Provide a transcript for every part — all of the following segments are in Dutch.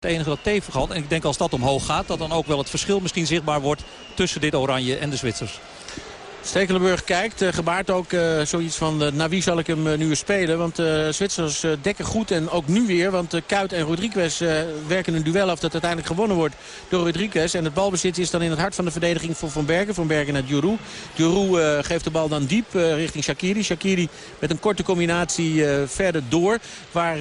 Het enige dat tegenvalt. En ik denk als dat omhoog gaat, dat dan ook wel het verschil misschien zichtbaar wordt tussen dit oranje en de Zwitsers. Stekelenburg kijkt, uh, gebaart ook uh, zoiets van uh, naar wie zal ik hem nu eens spelen. Want de Zwitsers dekken goed en ook nu weer. Want Kuit en Rodriguez werken een duel af dat uiteindelijk gewonnen wordt door Rodriguez. En het balbezit is dan in het hart van de verdediging voor Van Bergen. Van Bergen naar Djourou. Djourou geeft de bal dan diep richting Shakiri. Shakiri met een korte combinatie verder door. Waar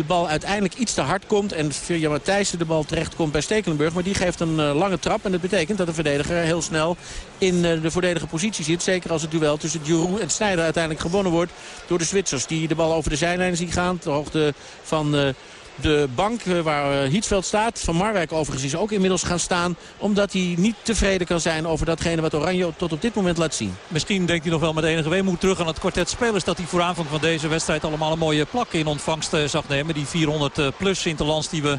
de bal uiteindelijk iets te hard komt. En via Matthijssen de bal terecht komt bij Stekelenburg. Maar die geeft een uh, lange trap. En dat betekent dat de verdediger heel snel in uh, de voordelige positie zit. Zeker als het duel tussen Giroud en Sneijder uiteindelijk gewonnen wordt door de Zwitsers. Die de bal over de zijlijn zien gaan. Ter hoogte van... De bank eh, waar eh, Hietsveld staat. Van Marwijk overigens is ook inmiddels gaan staan. Omdat hij niet tevreden kan zijn over datgene wat Oranje tot op dit moment laat zien. Misschien denkt hij nog wel met enige weemoed terug aan het kwartet spelers. Dat hij voor aanvang van deze wedstrijd allemaal een mooie plak in ontvangst eh, zag nemen. Die 400 plus Interlands die we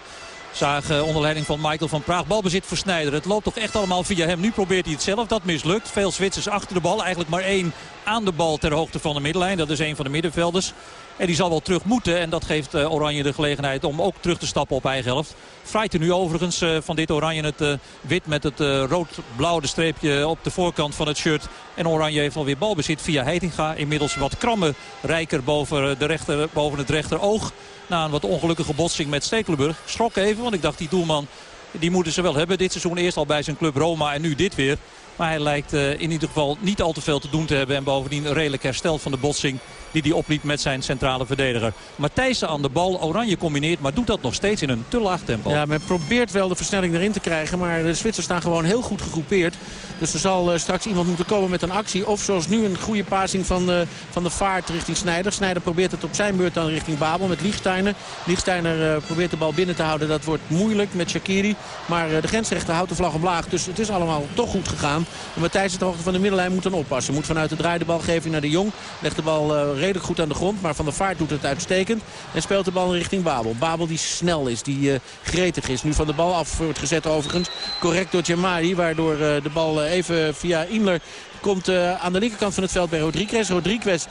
zagen onder leiding van Michael van Praag. Balbezit voor Snijder. Het loopt toch echt allemaal via hem. Nu probeert hij het zelf. Dat mislukt. Veel Zwitsers achter de bal. Eigenlijk maar één aan de bal ter hoogte van de middenlijn. Dat is een van de middenvelders. En die zal wel terug moeten. En dat geeft uh, Oranje de gelegenheid om ook terug te stappen op eigen helft. Freiten nu overigens uh, van dit Oranje het wit met het rood-blauwe streepje op de voorkant van het shirt. En Oranje heeft alweer balbezit via Heitinga. Inmiddels wat krammen rijker boven, de rechter, boven het rechteroog. Na een wat ongelukkige botsing met Stekelenburg. Schrok even, want ik dacht die doelman die moeten ze wel hebben. Dit seizoen eerst al bij zijn club Roma en nu dit weer. Maar hij lijkt uh, in ieder geval niet al te veel te doen te hebben. En bovendien redelijk hersteld van de botsing die hij opliep met zijn centrale verdediger. Matthijssen aan de bal, Oranje combineert, maar doet dat nog steeds in een te laag tempo. Ja, men probeert wel de versnelling erin te krijgen, maar de Zwitsers staan gewoon heel goed gegroepeerd. Dus er zal uh, straks iemand moeten komen met een actie. Of zoals nu een goede passing van, uh, van de vaart richting Snijder. Snijder probeert het op zijn beurt dan richting Babel met Liegsteiner. Liegsteiner uh, probeert de bal binnen te houden. Dat wordt moeilijk met Shakiri. Maar de grensrechter houdt de vlag omlaag. Dus het is allemaal toch goed gegaan. En Matthijs de hoogte van de middenlijn moet dan oppassen. Moet vanuit de draai de balgeving naar de Jong. Legt de bal redelijk goed aan de grond. Maar Van der Vaart doet het uitstekend. En speelt de bal richting Babel. Babel die snel is, die uh, gretig is. Nu van de bal af wordt gezet overigens. Correct door Jamari. Waardoor uh, de bal uh, even via Inler komt aan de linkerkant van het veld bij Rodriguez. Rodriguez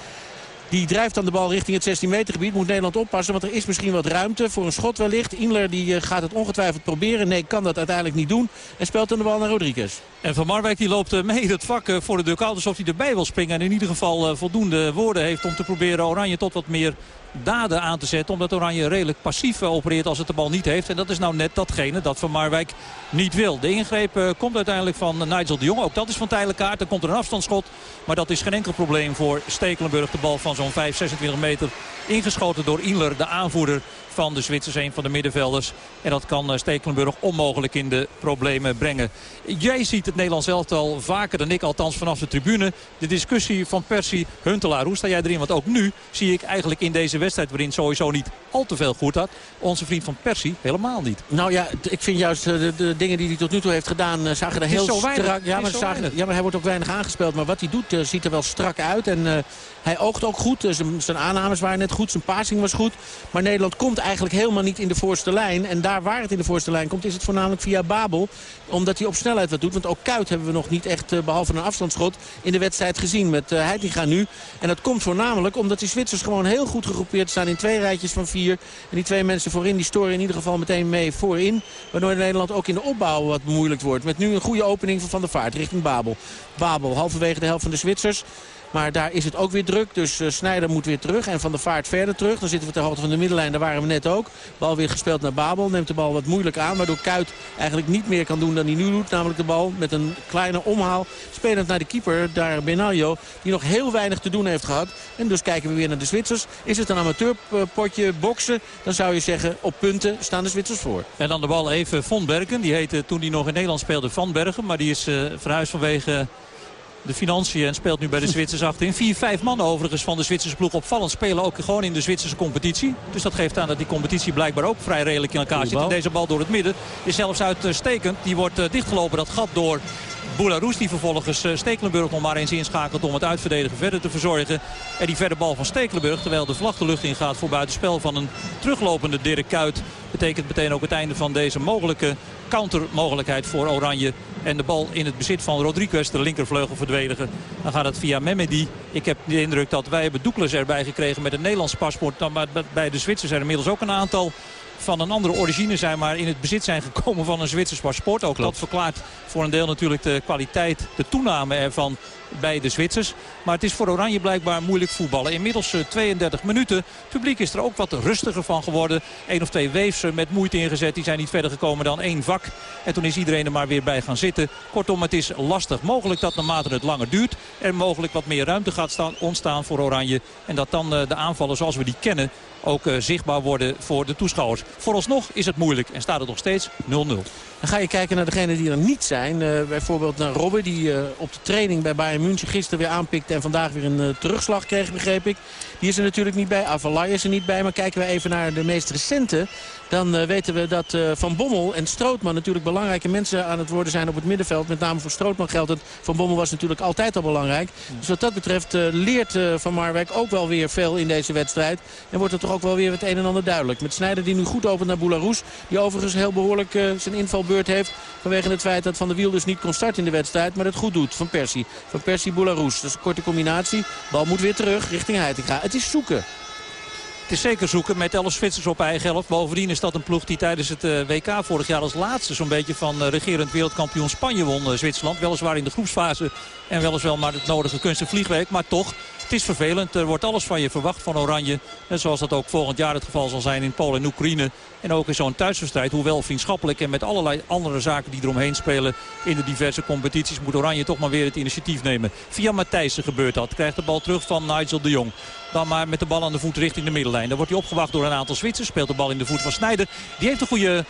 die drijft dan de bal richting het 16 meter gebied. Moet Nederland oppassen, want er is misschien wat ruimte voor een schot wellicht. Inler die gaat het ongetwijfeld proberen. Nee, kan dat uiteindelijk niet doen. En speelt dan de bal naar Rodriguez. En Van Marwijk die loopt mee in het vak voor de dugout alsof hij erbij wil springen. En in ieder geval voldoende woorden heeft om te proberen Oranje tot wat meer daden aan te zetten. Omdat Oranje redelijk passief opereert als het de bal niet heeft. En dat is nou net datgene dat Van Marwijk niet wil. De ingreep komt uiteindelijk van Nigel de Jong. Ook dat is van tijdelijk kaart. Dan komt er een afstandsschot. Maar dat is geen enkel probleem voor Stekelenburg. De bal van zo'n 5, 26 meter ingeschoten door Inler, de aanvoerder van de Zwitsers, een van de middenvelders. En dat kan Stekelenburg onmogelijk in de problemen brengen. Jij ziet het Nederlands elftal vaker dan ik, althans vanaf de tribune. De discussie van Persie, Huntelaar, hoe sta jij erin? Want ook nu zie ik eigenlijk in deze wedstrijd, waarin sowieso niet al te veel goed had, onze vriend van Persie helemaal niet. Nou ja, ik vind juist de, de dingen die hij tot nu toe heeft gedaan, zagen er heel strak... Ja maar, zagen, ja, maar hij wordt ook weinig aangespeeld. Maar wat hij doet, ziet er wel strak uit. En uh, hij oogt ook goed. Zijn, zijn aannames waren net goed. Zijn passing was goed. Maar Nederland komt eigenlijk helemaal niet in de voorste lijn. En daar waar het in de voorste lijn komt is het voornamelijk via Babel. Omdat hij op snelheid wat doet. Want ook Kuit hebben we nog niet echt, uh, behalve een afstandsschot, in de wedstrijd gezien. Met uh, Heitinga nu. En dat komt voornamelijk omdat die Zwitsers gewoon heel goed gegroepeerd staan in twee rijtjes van vier. En die twee mensen voorin die storen in ieder geval meteen mee voorin. Waardoor Nederland ook in de opbouw wat moeilijk wordt. Met nu een goede opening van Van Vaart richting Babel. Babel halverwege de helft van de Zwitsers. Maar daar is het ook weer druk. Dus uh, Snijder moet weer terug. En Van der Vaart verder terug. Dan zitten we ter hoogte van de middenlijn. Daar waren we net ook. Bal weer gespeeld naar Babel. Neemt de bal wat moeilijk aan. Waardoor Kuit eigenlijk niet meer kan doen dan hij nu doet. Namelijk de bal met een kleine omhaal. Spelend naar de keeper. Daar Benaglio. Die nog heel weinig te doen heeft gehad. En dus kijken we weer naar de Zwitsers. Is het een amateurpotje boksen? Dan zou je zeggen op punten staan de Zwitsers voor. En dan de bal even Von Bergen. Die heette toen hij nog in Nederland speelde Van Bergen. Maar die is uh, verhuisd vanwege de financiën en speelt nu bij de Zwitsers achterin. Vier, vijf man overigens van de Zwitserse ploeg opvallend spelen ook gewoon in de Zwitserse competitie. Dus dat geeft aan dat die competitie blijkbaar ook vrij redelijk in elkaar zit. En deze bal door het midden is zelfs uitstekend. Die wordt uh, dichtgelopen, dat gat door Boularus die vervolgens uh, Stekelenburg nog maar eens inschakelt om het uitverdedigen verder te verzorgen. En die verder bal van Stekelenburg, terwijl de vlag de lucht ingaat voor buitenspel van een teruglopende Dirk Kuyt. Betekent meteen ook het einde van deze mogelijke countermogelijkheid voor Oranje. En de bal in het bezit van Rodriguez, de linkervleugel verdedigen. Dan gaat het via Memedi. Ik heb de indruk dat wij hebben Doekles erbij gekregen met een Nederlands paspoort. Dan, maar bij de Zwitsers zijn er inmiddels ook een aantal van een andere origine zijn... maar in het bezit zijn gekomen van een Zwitsers paspoort. Ook dat verklaart voor een deel natuurlijk de kwaliteit, de toename ervan bij de Zwitsers. Maar het is voor Oranje blijkbaar moeilijk voetballen. Inmiddels 32 minuten. Het publiek is er ook wat rustiger van geworden. Eén of twee weefsen met moeite ingezet. Die zijn niet verder gekomen dan één vak. En toen is iedereen er maar weer bij gaan zitten. Kortom, het is lastig. Mogelijk dat naarmate het langer duurt... er mogelijk wat meer ruimte gaat ontstaan voor Oranje. En dat dan de aanvallen zoals we die kennen ook uh, zichtbaar worden voor de toeschouwers. Vooralsnog is het moeilijk en staat het nog steeds 0-0. Dan ga je kijken naar degenen die er niet zijn. Uh, bijvoorbeeld naar Robben die uh, op de training bij Bayern München gisteren weer aanpikte... en vandaag weer een terugslag kreeg, begreep ik. Die is er natuurlijk niet bij. Avalai is er niet bij. Maar kijken we even naar de meest recente dan weten we dat Van Bommel en Strootman natuurlijk belangrijke mensen aan het worden zijn op het middenveld. Met name voor Strootman geldt het. Van Bommel was natuurlijk altijd al belangrijk. Dus wat dat betreft leert Van Marwijk ook wel weer veel in deze wedstrijd. En wordt er toch ook wel weer het een en ander duidelijk. Met Snijder die nu goed opent naar Boularus. Die overigens heel behoorlijk zijn heeft. Vanwege het feit dat Van der Wiel dus niet kon starten in de wedstrijd. Maar het goed doet van Persie. Van Persie Boularus. Dat is een korte combinatie. Bal moet weer terug richting Heitinga. Het is zoeken. Het is zeker zoeken met 11 Zwitsers op eigen helft. Bovendien is dat een ploeg die tijdens het eh, WK vorig jaar als laatste zo'n beetje van eh, regerend wereldkampioen Spanje won. Eh, Zwitserland weliswaar in de groepsfase en weliswaar maar het nodige kunst- en. Maar toch, het is vervelend. Er wordt alles van je verwacht van Oranje. En zoals dat ook volgend jaar het geval zal zijn in Polen en Oekraïne. En ook in zo'n thuiswedstrijd, hoewel vriendschappelijk en met allerlei andere zaken die eromheen spelen in de diverse competities, moet Oranje toch maar weer het initiatief nemen. Via Matthijssen gebeurt dat. Krijgt de bal terug van Nigel de Jong. Dan maar met de bal aan de voet richting de middenlijn. Dan wordt hij opgewacht door een aantal Zwitsers. Speelt de bal in de voet van Snijder. Die heeft een goede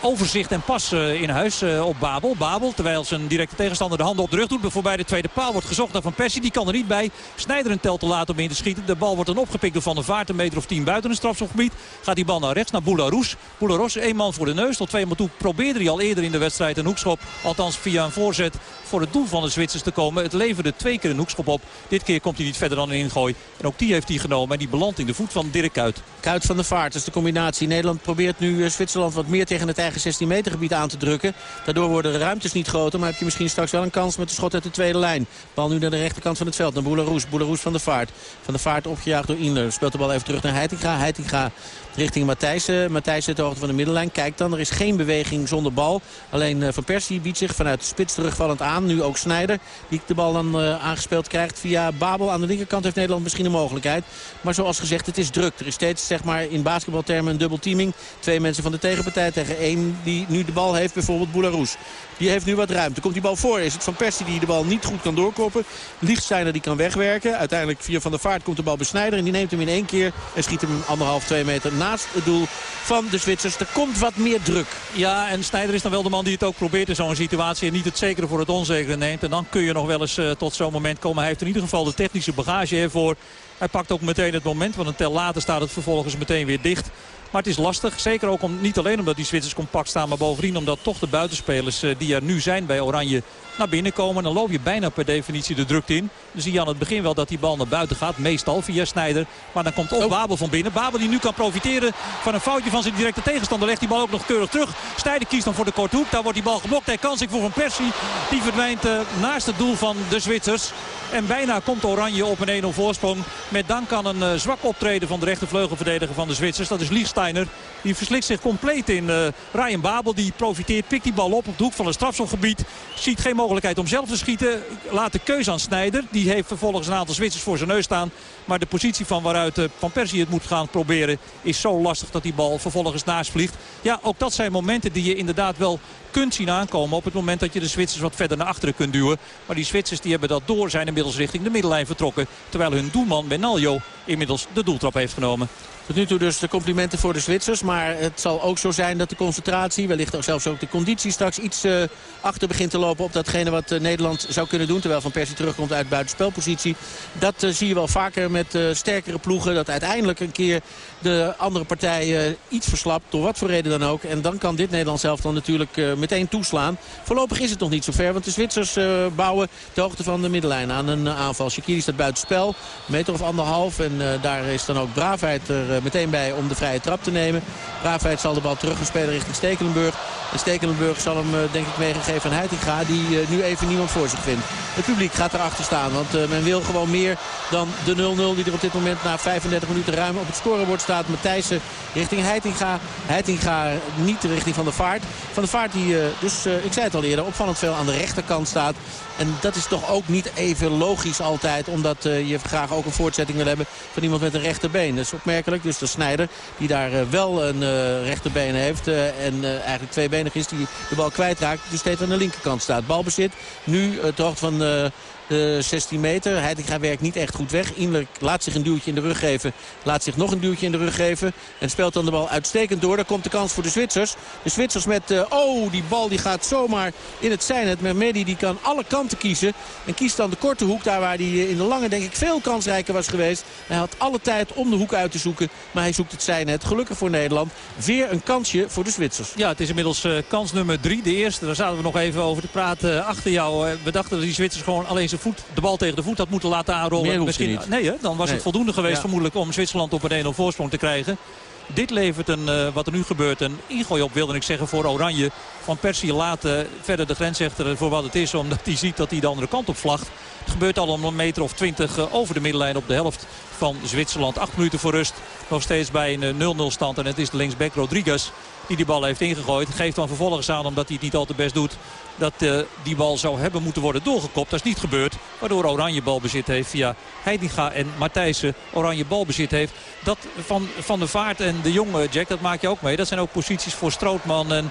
overzicht en pas eh, in huis eh, op Babel. Babel, terwijl zijn directe tegenstander de handen op de rug doet. Voorbij de tweede paal wordt gezocht naar Van Persie. Die kan er niet bij. Snijder een tel te laat om in te schieten. De bal wordt dan opgepikt door Van der Vaart. Een meter of tien buiten het strafschopgebied. Gaat die bal naar rechts, naar Boularus. Boularus, één man voor de neus. Tot twee man toe probeerde hij al eerder in de wedstrijd een hoekschop. Althans via een voorzet voor het doel van de Zwitsers te komen. Het leverde twee keer een hoekschop op. Dit keer komt hij niet verder dan een ingooi. En ook die heeft hij genomen. En die belandt in de voet van Dirk Kuyt. Kuit van de Vaart, is de combinatie. Nederland probeert nu eh, Zwitserland wat meer tegen het eigen 16 meter gebied aan te drukken. Daardoor worden de ruimtes niet groter. Maar heb je misschien straks wel een kans met de schot uit de tweede lijn. Bal nu naar de rechterkant van het veld. Naar Boeleroes. Boeleroes van de Vaart. Van de Vaart opgejaagd door Inler. Speelt de bal even terug naar Heitinga. Heitinga richting Matthijssen. Matthijssen de hoogte van de middenlijn. Kijkt dan, er is geen beweging zonder bal. Alleen eh, Van Persie biedt zich vanuit de spits terugvallend aan. Nu ook Snijder, die de bal dan uh, aangespeeld krijgt via Babel. Aan de linkerkant heeft Nederland misschien een mogelijkheid. Maar zoals gezegd, het is druk. Er is steeds zeg maar, in basketbaltermen een dubbel teaming. Twee mensen van de tegenpartij tegen één die nu de bal heeft. Bijvoorbeeld Boularus. Die heeft nu wat ruimte. Komt die bal voor? Is het Van Persie die de bal niet goed kan doorkoppen? Lichtsteiner die kan wegwerken. Uiteindelijk via Van der Vaart komt de bal besnijder. En die neemt hem in één keer en schiet hem anderhalf, twee meter naast het doel van de Zwitsers. Er komt wat meer druk. Ja, en Snijder is dan wel de man die het ook probeert in zo'n situatie. En niet het zekere voor het onzekere neemt. En dan kun je nog wel eens uh, tot zo'n moment komen. Hij heeft in ieder geval de technische bagage ervoor. Hij pakt ook meteen het moment. Want een tel later staat het vervolgens meteen weer dicht. Maar het is lastig. Zeker ook om, niet alleen omdat die Zwitsers compact staan. Maar bovendien omdat toch de buitenspelers uh, die er nu zijn bij Oranje naar binnen komen. Dan loop je bijna per definitie de drukte in. Dan zie je aan het begin wel dat die bal naar buiten gaat. Meestal via Snijder. Maar dan komt ook oh. Babel van binnen. Babel die nu kan profiteren van een foutje van zijn directe tegenstander. Legt die bal ook nog keurig terug. Snijder kiest dan voor de korte hoek. Daar wordt die bal geblokt. Hij kan zich voor Van Persie. Die verdwijnt uh, naast het doel van de Zwitsers. En bijna komt Oranje op een 1-0 voorsprong. Met dank aan een uh, zwak optreden van de rechtervleugelverdediger van de Zwitsers. Dat is Die verslikt zich compleet in uh, Ryan Babel. Die profiteert, pikt die bal op op de hoek van het strafschopgebied. Ziet geen mogelijkheid om zelf te schieten. Laat de keuze aan Snijder. Die heeft vervolgens een aantal Zwitsers voor zijn neus staan. Maar de positie van waaruit uh, Van Persie het moet gaan proberen is zo lastig dat die bal vervolgens naast vliegt. Ja, ook dat zijn momenten die je inderdaad wel kunt zien aankomen op het moment dat je de Zwitsers wat verder naar achteren kunt duwen. Maar die Zwitsers die hebben dat door, zijn inmiddels richting de middenlijn vertrokken. Terwijl hun doelman Benaljo inmiddels de doeltrap heeft genomen. Tot nu toe dus de complimenten voor de Zwitsers. Maar het zal ook zo zijn dat de concentratie, wellicht ook zelfs ook de conditie... straks iets uh, achter begint te lopen op datgene wat uh, Nederland zou kunnen doen. Terwijl Van Persie terugkomt uit buitenspelpositie. Dat uh, zie je wel vaker met sterkere ploegen. Dat uiteindelijk een keer de andere partij iets verslapt. Door wat voor reden dan ook. En dan kan dit Nederland zelf dan natuurlijk meteen toeslaan. Voorlopig is het nog niet zo ver. Want de Zwitsers bouwen de hoogte van de middenlijn aan een aanval. Shakiri staat buitenspel. Een meter of anderhalf. En daar is dan ook braafheid er meteen bij om de vrije trap te nemen. Braafheid zal de bal terugspelen richting Stekelenburg. En Stekelenburg zal hem denk ik meegegeven aan Heitinga. Die nu even niemand voor zich vindt. Het publiek gaat erachter staan. Want men wil gewoon meer dan de 0-0 die er op dit moment na 35 minuten ruim op het scorebord staat. Matthijssen richting Heitinga. Heitinga niet richting Van de Vaart. Van de Vaart die dus, ik zei het al eerder, opvallend veel aan de rechterkant staat. En dat is toch ook niet even logisch altijd. Omdat je graag ook een voortzetting wil hebben van iemand met een rechterbeen. Dat is opmerkelijk. Dus de Snijder die daar uh, wel een uh, rechterbeen heeft. en eigenlijk tweebenig is die de bal kwijtraakt. Dus steeds aan de linkerkant staat. Balbezit nu het hoogte van de 16 meter. Heitinga werkt niet echt goed weg. Inler laat zich een duwtje in de rug geven. Laat zich nog een duwtje in de rug geven. En speelt dan de bal uitstekend door. Daar komt de kans voor de Zwitsers. De Zwitsers met... Uh, oh, die bal die gaat zomaar in het zijnet. Mehmedi die kan alle kanten kiezen. En kiest dan de korte hoek. Daar waar hij in de lange denk ik veel kansrijker was geweest. Hij had alle tijd om de hoek uit te zoeken. Maar hij zoekt het zijnet. Gelukkig voor Nederland. Weer een kansje voor de Zwitsers. Ja, het is inmiddels uh, kans nummer drie. De eerste, daar zaten we nog even over te praten achter jou. we dachten dat die Zwitsers gewoon alleen zijn voet, de bal tegen de voet had moeten laten aanrollen. Misschien, nee, hè? dan was het voldoende geweest vermoedelijk om Zwitserland op een 1-0 voorsprong te krijgen. Dit levert een, uh, wat er nu gebeurt een ingooi op, wilde ik zeggen, voor Oranje. Van Persie laten verder de grensrechter voor wat het is. Omdat hij ziet dat hij de andere kant op vlagt. Het gebeurt al om een meter of twintig uh, over de middenlijn op de helft van Zwitserland. Acht minuten voor rust. Nog steeds bij een 0-0 uh, stand. En het is de linksback Rodriguez die die bal heeft ingegooid. Geeft dan vervolgens aan, omdat hij het niet al te best doet... dat uh, die bal zou hebben moeten worden doorgekopt. Dat is niet gebeurd. Waardoor Oranje balbezit heeft via Heidinga en Matthijssen. Oranje balbezit heeft. Dat van, van de Vaart en de jonge Jack, dat maak je ook mee. Dat zijn ook posities voor Strootman en...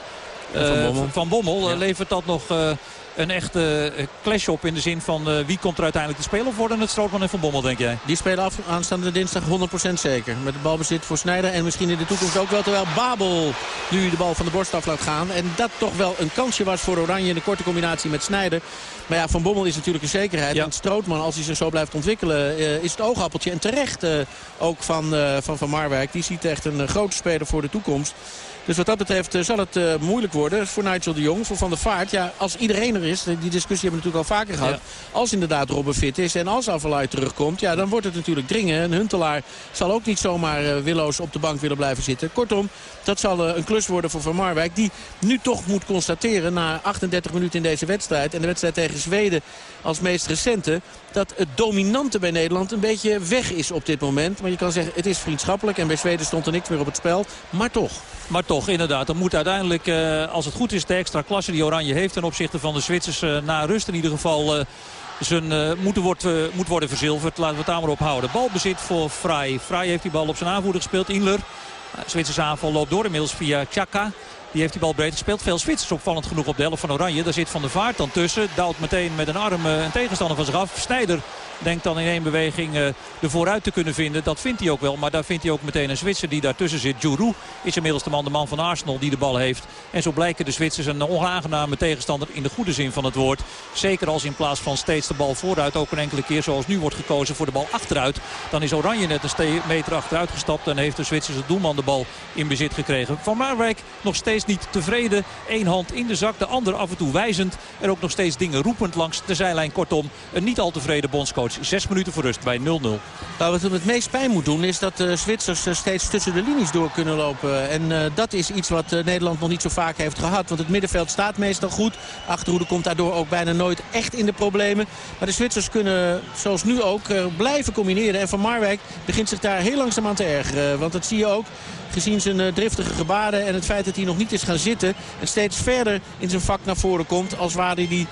Uh, van Bommel, van Bommel ja. levert dat nog uh, een echte clash op in de zin van uh, wie komt er uiteindelijk te spelen? Of worden het Strootman en Van Bommel, denk jij? Die spelen af aanstaande dinsdag 100% zeker. Met de balbezit voor Snijder en misschien in de toekomst ook wel. Terwijl Babel nu de bal van de borst af laat gaan. En dat toch wel een kansje was voor Oranje in de korte combinatie met Snijder. Maar ja, Van Bommel is natuurlijk een zekerheid. Ja. En Strootman, als hij zich zo blijft ontwikkelen, uh, is het oogappeltje. En terecht ook van Van, van Marwijk. Die ziet echt een grote speler voor de toekomst. Dus wat dat betreft uh, zal het uh, moeilijk worden voor Nigel de Jong, voor Van der Vaart. Ja, als iedereen er is, die discussie hebben we natuurlijk al vaker gehad. Ja. Als inderdaad Robben fit is en als Avalai terugkomt, ja, dan wordt het natuurlijk dringen. En Huntelaar zal ook niet zomaar uh, willoos op de bank willen blijven zitten. Kortom, dat zal een klus worden voor Van Marwijk. Die nu toch moet constateren na 38 minuten in deze wedstrijd. En de wedstrijd tegen Zweden als meest recente. Dat het dominante bij Nederland een beetje weg is op dit moment. Maar je kan zeggen, het is vriendschappelijk. En bij Zweden stond er niks meer op het spel. Maar toch. Maar toch, inderdaad. Dan moet uiteindelijk, uh, als het goed is, de extra klasse die Oranje heeft... ten opzichte van de Zwitsers uh, na rust in ieder geval... Uh, zijn, uh, moet, wordt, moet worden verzilverd. Laten we het daar maar op houden. Balbezit voor Vrij. Vrij heeft die bal op zijn aanvoerder gespeeld. Inler. Zwitserse aanval loopt door inmiddels via Chaka. Die heeft die bal breed gespeeld. Veel Zwitsers opvallend genoeg op de helft van Oranje. Daar zit Van der Vaart dan tussen. Douwt meteen met een arm een tegenstander van zich af. Snijder denkt dan in één beweging uh, de vooruit te kunnen vinden. Dat vindt hij ook wel. Maar daar vindt hij ook meteen een Zwitser die daartussen zit. Juru is inmiddels de man, de man van Arsenal die de bal heeft. En zo blijken de Zwitsers een onaangename tegenstander in de goede zin van het woord. Zeker als in plaats van steeds de bal vooruit ook een enkele keer zoals nu wordt gekozen voor de bal achteruit. Dan is Oranje net een meter achteruit gestapt en heeft de Zwitserse doelman de bal in bezit gekregen. Van Marwijk nog steeds niet tevreden. Eén hand in de zak, de andere af en toe wijzend. En ook nog steeds dingen roepend langs de zijlijn. Kortom, een niet al tevreden bondscoach. Zes minuten voor rust bij 0-0. Nou, wat het meest pijn moet doen is dat de Zwitsers eh, steeds tussen de linies door kunnen lopen. En uh, dat is iets wat Nederland nog niet zo vaak heeft gehad. Want het middenveld staat meestal goed. Achterhoede komt daardoor ook bijna nooit echt in de problemen. Maar de Zwitsers kunnen, zoals nu ook, blijven combineren. En Van Marwijk begint zich daar heel langzaam aan te ergeren. Want dat zie je ook gezien zijn uh, driftige gebaren en het feit dat hij nog niet is gaan zitten. En steeds verder in zijn vak naar voren komt. Als ware hij uh,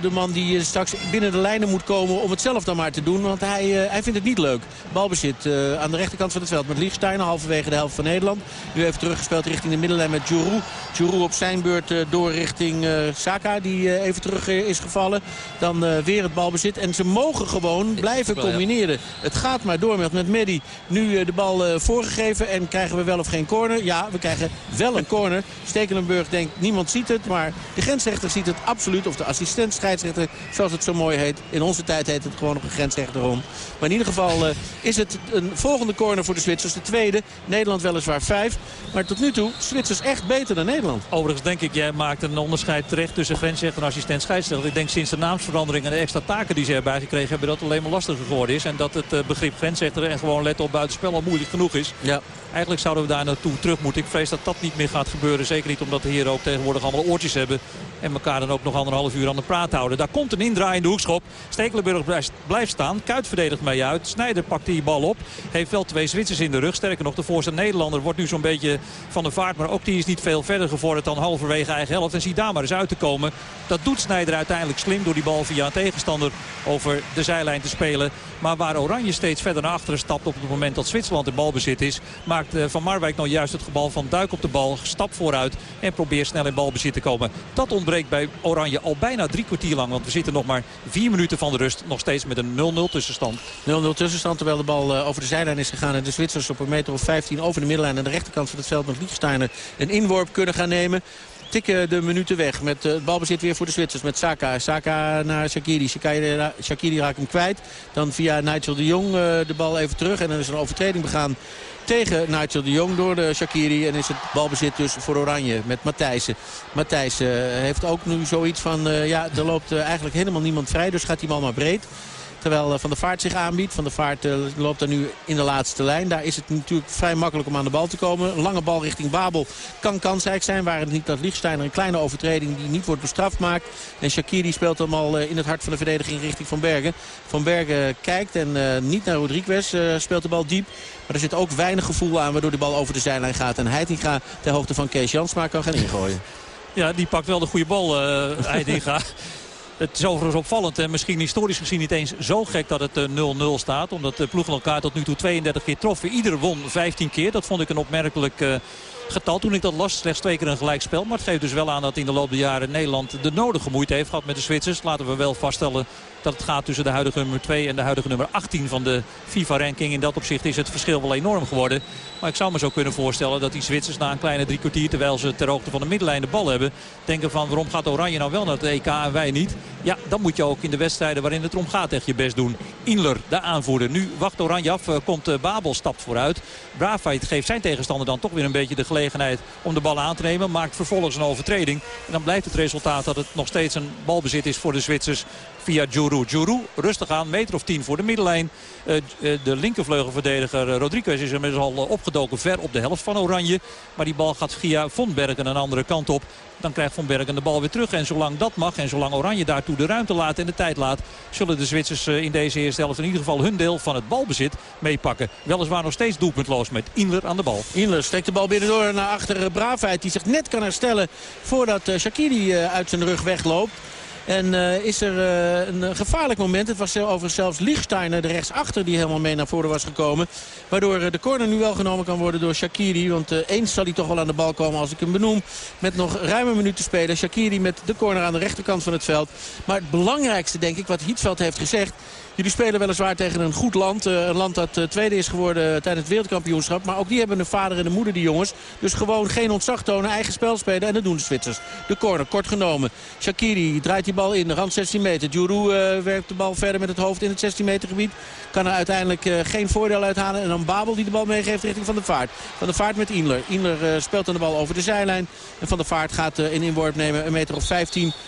de man die straks binnen de lijnen moet komen om het zelf dan maar te doen. Want hij, hij vindt het niet leuk. Balbezit aan de rechterkant van het veld met Liechtenstein. Halverwege de helft van Nederland. Nu even teruggespeeld richting de middenlijn met Juru. Juru op zijn beurt door richting Saka die even terug is gevallen. Dan weer het balbezit. En ze mogen gewoon blijven combineren. Het gaat maar door met, met Medi. Nu de bal voorgegeven en krijgen we wel of geen corner? Ja, we krijgen wel een corner. Stekelenburg denkt, niemand ziet het. Maar de grensrechter ziet het absoluut. Of de assistent scheidsrechter, zoals het zo mooi heet. In onze tijd heet het gewoon nog een grensrechter om. Maar in ieder geval uh, is het een volgende corner voor de Zwitsers. De tweede. Nederland weliswaar vijf. Maar tot nu toe, Zwitsers echt beter dan Nederland. Overigens denk ik, jij maakt een onderscheid terecht tussen grensrechter en assistent scheidsrechter. Ik denk sinds de naamsverandering en de extra taken die ze erbij gekregen hebben... dat het alleen maar lastiger geworden is. En dat het eh, begrip grensrechter en gewoon letten op buitenspel al moeilijk genoeg is. Ja. Eigenlijk zouden we daar naartoe terug moeten. Ik vrees dat dat niet meer gaat gebeuren. Zeker niet omdat de heren ook tegenwoordig allemaal oortjes hebben. En elkaar dan ook nog anderhalf uur aan de praat houden. Daar komt een indraaiende hoekschop. Stekelenburg blijft staan. Kuit verdedigt mee uit. Snijder pakt die bal op. Heeft wel twee Zwitsers in de rug. Sterker nog, de voorste Nederlander wordt nu zo'n beetje van de vaart. Maar ook die is niet veel verder gevorderd dan halverwege eigen helft. En zie daar maar eens uit te komen. Dat doet Snijder uiteindelijk slim door die bal via een tegenstander over de zijlijn te spelen. Maar waar Oranje steeds verder naar achteren stapt op het moment dat Zwitserland in balbezit is... maakt Van Marwijk nou juist het gebal van duik op de bal, stap vooruit en probeert snel in balbezit te komen. Dat ontbreekt bij Oranje al bijna drie kwartier lang. Want we zitten nog maar vier minuten van de rust. Nog steeds met een 0-0 tussenstand. 0-0 tussenstand terwijl de bal eh, over de zijlijn is gegaan. En de Zwitsers op een meter of 15 over de middenlijn aan de rechterkant van het veld met Liechtensteiner een inworp kunnen gaan nemen tikken de minuten weg. Met eh, het balbezit weer voor de Zwitsers. Met Saka. Saka naar Shakiri. Shakiri, raakt hem kwijt. Dan via Nigel de Jong eh, de bal even terug. En dan is er een overtreding begaan tegen Nigel de Jong door de Shakiri. En is het balbezit dus voor Oranje met Matthijssen. Matthijssen heeft ook nu zoiets van... Uh, ja, er loopt eigenlijk helemaal niemand vrij. Dus gaat die bal maar breed. Terwijl eh, Van der Vaart zich aanbiedt. Van der Vaart eh, loopt er nu in de laatste lijn. Daar is het natuurlijk vrij makkelijk om aan de bal te komen. Lange bal richting Babel kan kansrijk zijn. Waar het niet dat Lichtsteiner een kleine overtreding die niet wordt bestraft maakt. En Shakiri speelt hem al eh, in het hart van de verdediging richting Van Bergen. Van Bergen kijkt en niet naar Rodriguez. speelt de bal diep. Maar er zit ook weinig gevoel aan waardoor de bal over de zijlijn gaat. En Heitinga ter hoogte van Kees Jansma kan gaan ingooien. Ja, die pakt wel de goede bal, uh, Heitinga. Het is overigens opvallend en misschien historisch gezien niet eens zo gek dat het 0-0 eh, staat. Omdat de ploegen elkaar tot nu toe 32 keer troffen. Ieder won 15 keer. Dat vond ik een opmerkelijk uh, getal toen ik dat las. Slechts twee keer een gelijkspel. Maar het geeft dus wel aan dat in de loop der jaren Nederland de nodige moeite heeft gehad met de Zwitsers. Laten we wel vaststellen dat het gaat tussen de huidige nummer 2 en de huidige nummer 18 van de FIFA-ranking. In dat opzicht is het verschil wel enorm geworden. Maar ik zou me zo kunnen voorstellen dat die Zwitsers na een kleine drie kwartier... terwijl ze ter hoogte van de middenlijn de bal hebben... denken van waarom gaat Oranje nou wel naar het EK en wij niet? Ja, dan moet je ook in de wedstrijden waarin het erom gaat echt je best doen. Inler, de aanvoerder. Nu wacht Oranje af, eh, komt eh, Babel, stapt vooruit. Braafheid geeft zijn tegenstander dan toch weer een beetje de gelegenheid om de bal aan te nemen. Maakt vervolgens een overtreding. En dan blijft het resultaat dat het nog steeds een balbezit is voor de Zwitsers via Juru. Juru rustig aan, meter of tien voor de middenlijn. Uh, de linkervleugelverdediger Rodriguez is inmiddels al opgedoken ver op de helft van Oranje. Maar die bal gaat via Von Bergen een andere kant op. Dan krijgt Von Bergen de bal weer terug. En zolang dat mag en zolang Oranje daartoe de ruimte laat en de tijd laat... zullen de Zwitsers in deze eerste helft in ieder geval hun deel van het balbezit meepakken. Weliswaar nog steeds doelpuntloos met Inler aan de bal. Inler steekt de bal binnendoor naar achter Braafheid. Die zich net kan herstellen voordat Shakiri uit zijn rug wegloopt. En uh, is er uh, een gevaarlijk moment. Het was overigens zelfs Lichtsteiner, de rechtsachter, die helemaal mee naar voren was gekomen. Waardoor de corner nu wel genomen kan worden door Shakiri. Want eens zal hij toch wel aan de bal komen als ik hem benoem. Met nog ruim een minuut te spelen. Shakiri met de corner aan de rechterkant van het veld. Maar het belangrijkste, denk ik, wat Hietveld heeft gezegd... Jullie spelen weliswaar tegen een goed land. Uh, een land dat uh, tweede is geworden tijdens het wereldkampioenschap. Maar ook die hebben een vader en een moeder, die jongens. Dus gewoon geen ontzag tonen, eigen spel spelen. En dat doen de Zwitsers. De corner, kort genomen. Shakiri draait die bal in, de rand 16 meter. Djourou uh, werkt de bal verder met het hoofd in het 16 meter gebied. Kan er uiteindelijk geen voordeel uithalen. En dan Babel die de bal meegeeft richting Van de Vaart. Van de Vaart met Inler. Inler speelt dan de bal over de zijlijn. En Van de Vaart gaat in inworp nemen. Een meter of 15.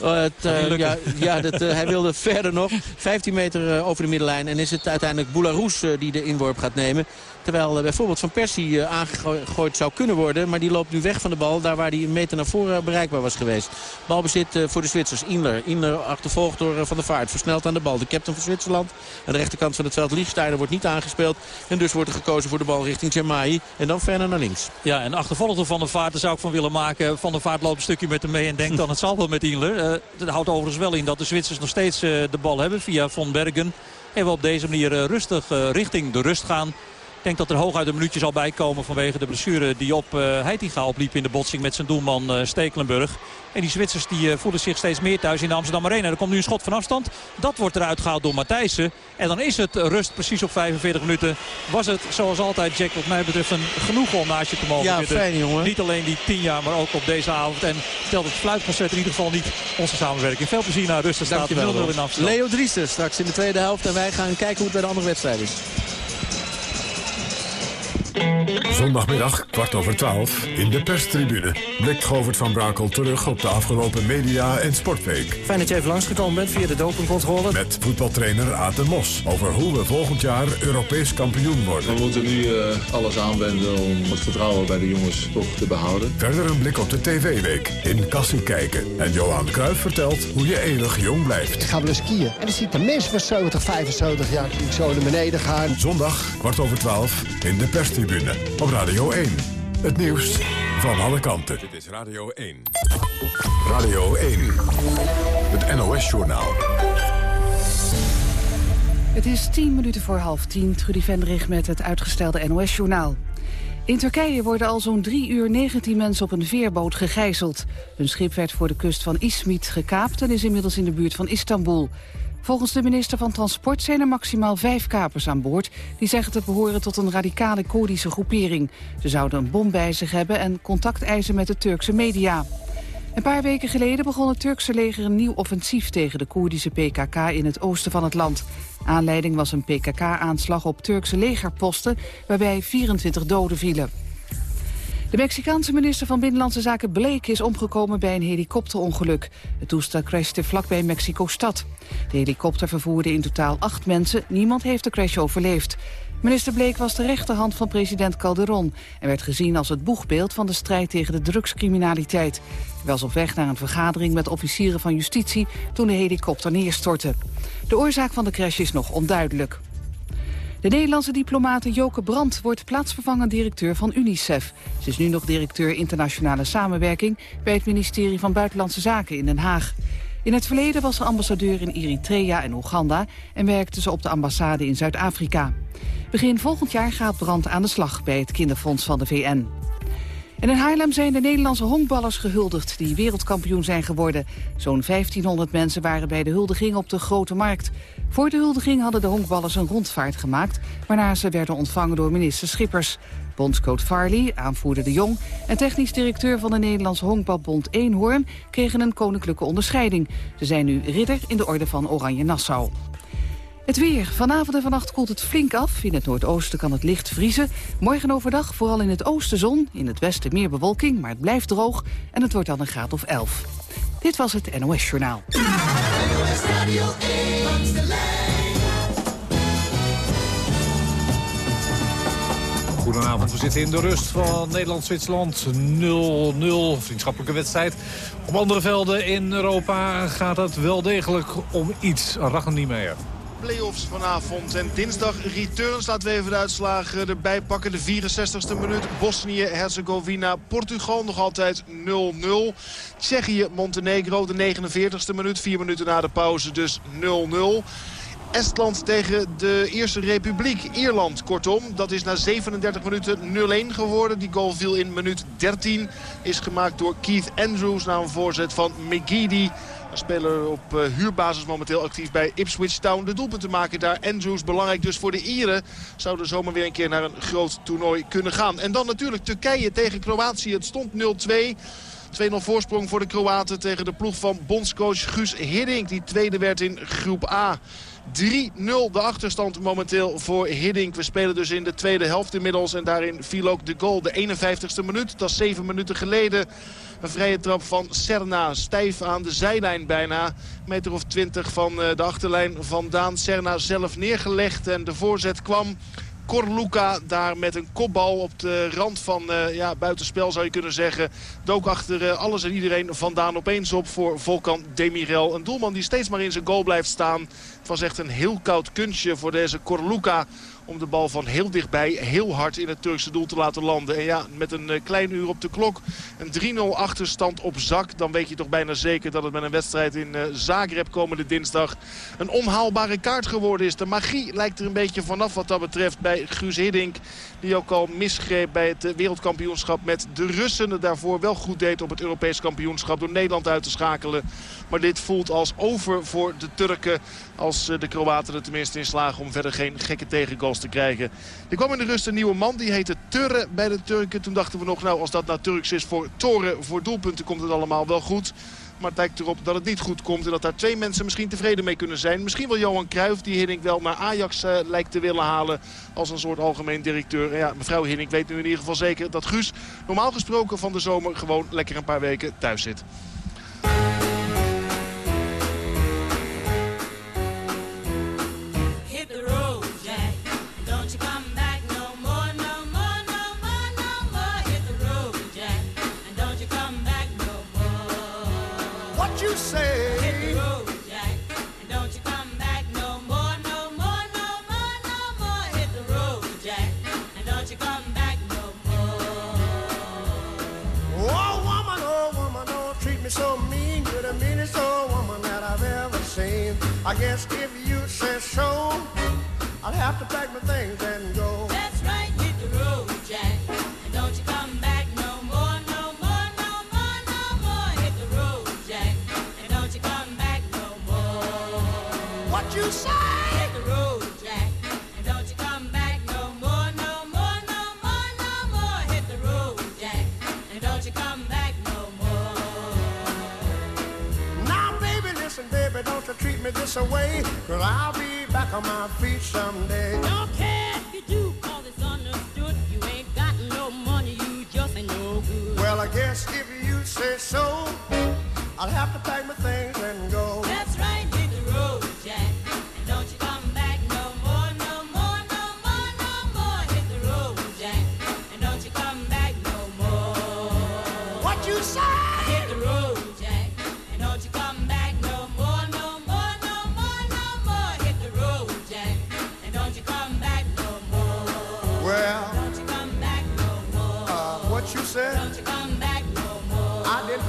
Het, ja, ja dat, hij wilde verder nog. 15 meter eh, over de middenlijn. En is het uiteindelijk Boularus eh, die de inworp gaat nemen. Terwijl eh, bijvoorbeeld Van Persie aangegooid zou kunnen worden. Maar die loopt nu weg van de bal. Daar waar hij een meter naar voren bereikbaar was geweest. Balbezit voor de Zwitsers. Inler. Inler achtervolgd door Van der Vaart. Versneld aan de bal. De captain van Zwitserland. Aan de rechterkant van het veld. Liefsteiner wordt niet aangespeeld. En dus wordt er gekozen voor de bal richting Jamai. En dan verder naar links. Ja, en achtervolgd door Van der Vaart. Daar zou ik van willen maken. Van der Vaart loopt een stukje met hem mee en denkt dan het zal wel met Inler. Uh, dat houdt overigens wel in dat de Zwitsers nog steeds de bal hebben via Von Bergen. En we op deze manier eh, rustig eh, richting de rust gaan. Ik denk dat er hooguit een minuutje zal bijkomen vanwege de blessure die op uh, Heitinga opliep in de botsing met zijn doelman uh, Stekelenburg. En die Zwitsers die, uh, voelen zich steeds meer thuis in de Amsterdam Arena. Er komt nu een schot van afstand. Dat wordt eruit gehaald door Matthijssen. En dan is het rust precies op 45 minuten. Was het zoals altijd, Jack, wat mij betreft een genoeg om naast je te mogen ja, zitten. Fijn, jongen. Niet alleen die 10 jaar, maar ook op deze avond. En stelt het fluitconcert in ieder geval niet onze samenwerking. Veel plezier naar rust. Staat 0-0 in Amsterdam. Leo Driessen straks in de tweede helft. En wij gaan kijken hoe het bij de andere wedstrijd is. Zondagmiddag, kwart over twaalf, in de perstribune... blikt Govert van Brakel terug op de afgelopen media- en sportweek. Fijn dat je even langsgekomen bent via de dopingcontrole. Met voetbaltrainer Aten Mos over hoe we volgend jaar Europees kampioen worden. We moeten nu uh, alles aanwenden om het vertrouwen bij de jongens toch te behouden. Verder een blik op de TV-week in Kassie kijken. En Johan Cruijff vertelt hoe je eeuwig jong blijft. Ik ga wel eens skiën. En dan zie ik de mensen van 70, 75 jaar ik zo naar beneden gaan. Zondag, kwart over twaalf, in de perstribune op Radio 1. Het nieuws van alle kanten. Dit is Radio 1. Radio 1. Het NOS-journaal. Het is tien minuten voor half tien. Trudy Vendrig met het uitgestelde NOS-journaal. In Turkije worden al zo'n drie uur 19 mensen op een veerboot gegijzeld. Hun schip werd voor de kust van Izmit gekaapt en is inmiddels in de buurt van Istanbul. Volgens de minister van Transport zijn er maximaal vijf kapers aan boord... die zeggen te behoren tot een radicale Koerdische groepering. Ze zouden een bom bij zich hebben en contact eisen met de Turkse media. Een paar weken geleden begon het Turkse leger een nieuw offensief tegen de Koerdische PKK in het oosten van het land. Aanleiding was een PKK-aanslag op Turkse legerposten waarbij 24 doden vielen. De Mexicaanse minister van Binnenlandse Zaken Blake is omgekomen bij een helikopterongeluk. Het toestel crashte vlakbij Mexico-stad. De helikopter vervoerde in totaal acht mensen. Niemand heeft de crash overleefd. Minister Blake was de rechterhand van president Calderon... en werd gezien als het boegbeeld van de strijd tegen de drugscriminaliteit. Hij was op weg naar een vergadering met officieren van justitie... toen de helikopter neerstortte. De oorzaak van de crash is nog onduidelijk. De Nederlandse diplomate Joke Brandt wordt plaatsvervangend directeur van UNICEF. Ze is nu nog directeur internationale samenwerking bij het ministerie van Buitenlandse Zaken in Den Haag. In het verleden was ze ambassadeur in Eritrea en Oeganda en werkte ze op de ambassade in Zuid-Afrika. Begin volgend jaar gaat Brandt aan de slag bij het kinderfonds van de VN. En in Haarlem zijn de Nederlandse honkballers gehuldigd... die wereldkampioen zijn geworden. Zo'n 1500 mensen waren bij de huldiging op de Grote Markt. Voor de huldiging hadden de honkballers een rondvaart gemaakt... waarna ze werden ontvangen door minister Schippers. Bondscoach Farley, aanvoerder De Jong... en technisch directeur van de Nederlandse honkbalbond Eenhoorn... kregen een koninklijke onderscheiding. Ze zijn nu ridder in de orde van Oranje Nassau. Het weer. Vanavond en vannacht koelt het flink af. In het noordoosten kan het licht vriezen. Morgen overdag vooral in het oosten zon. In het westen meer bewolking, maar het blijft droog. En het wordt dan een graad of 11. Dit was het NOS Journaal. Goedenavond, we zitten in de rust van Nederland-Zwitserland 0-0, vriendschappelijke wedstrijd. Op andere velden in Europa gaat het wel degelijk om iets. Rachen niet meer play-offs vanavond. En dinsdag returns, laten we even de uitslagen erbij pakken. De 64ste minuut, Bosnië, Herzegovina, Portugal nog altijd 0-0. Tsjechië, Montenegro, de 49ste minuut, vier minuten na de pauze dus 0-0. Estland tegen de Eerste Republiek. Ierland, kortom. Dat is na 37 minuten 0-1 geworden. Die goal viel in minuut 13. Is gemaakt door Keith Andrews na een voorzet van McGeady. Een speler op uh, huurbasis momenteel actief bij Ipswich Town. De doelpunten maken daar Andrews belangrijk. Dus voor de Ieren zouden zomaar weer een keer naar een groot toernooi kunnen gaan. En dan natuurlijk Turkije tegen Kroatië. Het stond 0-2. 2-0 voorsprong voor de Kroaten tegen de ploeg van bondscoach Guus Hiddink. Die tweede werd in groep A. 3-0 de achterstand momenteel voor Hiddink. We spelen dus in de tweede helft inmiddels. En daarin viel ook de goal. De 51ste minuut. Dat is 7 minuten geleden. Een vrije trap van Serna. Stijf aan de zijlijn bijna. Meter of 20 van eh, de achterlijn vandaan. Serna zelf neergelegd. En de voorzet kwam Korluka daar met een kopbal op de rand van uh, ja, buitenspel zou je kunnen zeggen. Dook achter uh, alles en iedereen vandaan opeens op voor Volkan Demirel. Een doelman die steeds maar in zijn goal blijft staan. Het was echt een heel koud kunstje voor deze Korluka om de bal van heel dichtbij heel hard in het Turkse doel te laten landen. En ja, met een uh, klein uur op de klok, een 3-0 achterstand op zak. Dan weet je toch bijna zeker dat het met een wedstrijd in uh, Zagreb komende dinsdag een onhaalbare kaart geworden is. De magie lijkt er een beetje vanaf wat dat betreft bij Guus Hiddink. Die ook al misgreep bij het uh, wereldkampioenschap met de Russen. Daarvoor wel goed deed op het Europees kampioenschap door Nederland uit te schakelen. Maar dit voelt als over voor de Turken. Als de Kroaten er tenminste in slagen om verder geen gekke tegengoals te krijgen. Er kwam in de rust een nieuwe man, die heette Turre bij de Turken. Toen dachten we nog, nou als dat nou Turks is voor toren, voor doelpunten komt het allemaal wel goed. Maar het lijkt erop dat het niet goed komt. En dat daar twee mensen misschien tevreden mee kunnen zijn. Misschien wel Johan Cruijff. Die Hiddink wel naar Ajax uh, lijkt te willen halen. Als een soort algemeen directeur. Ja, mevrouw Hiddink weet nu in ieder geval zeker dat Guus normaal gesproken van de zomer gewoon lekker een paar weken thuis zit.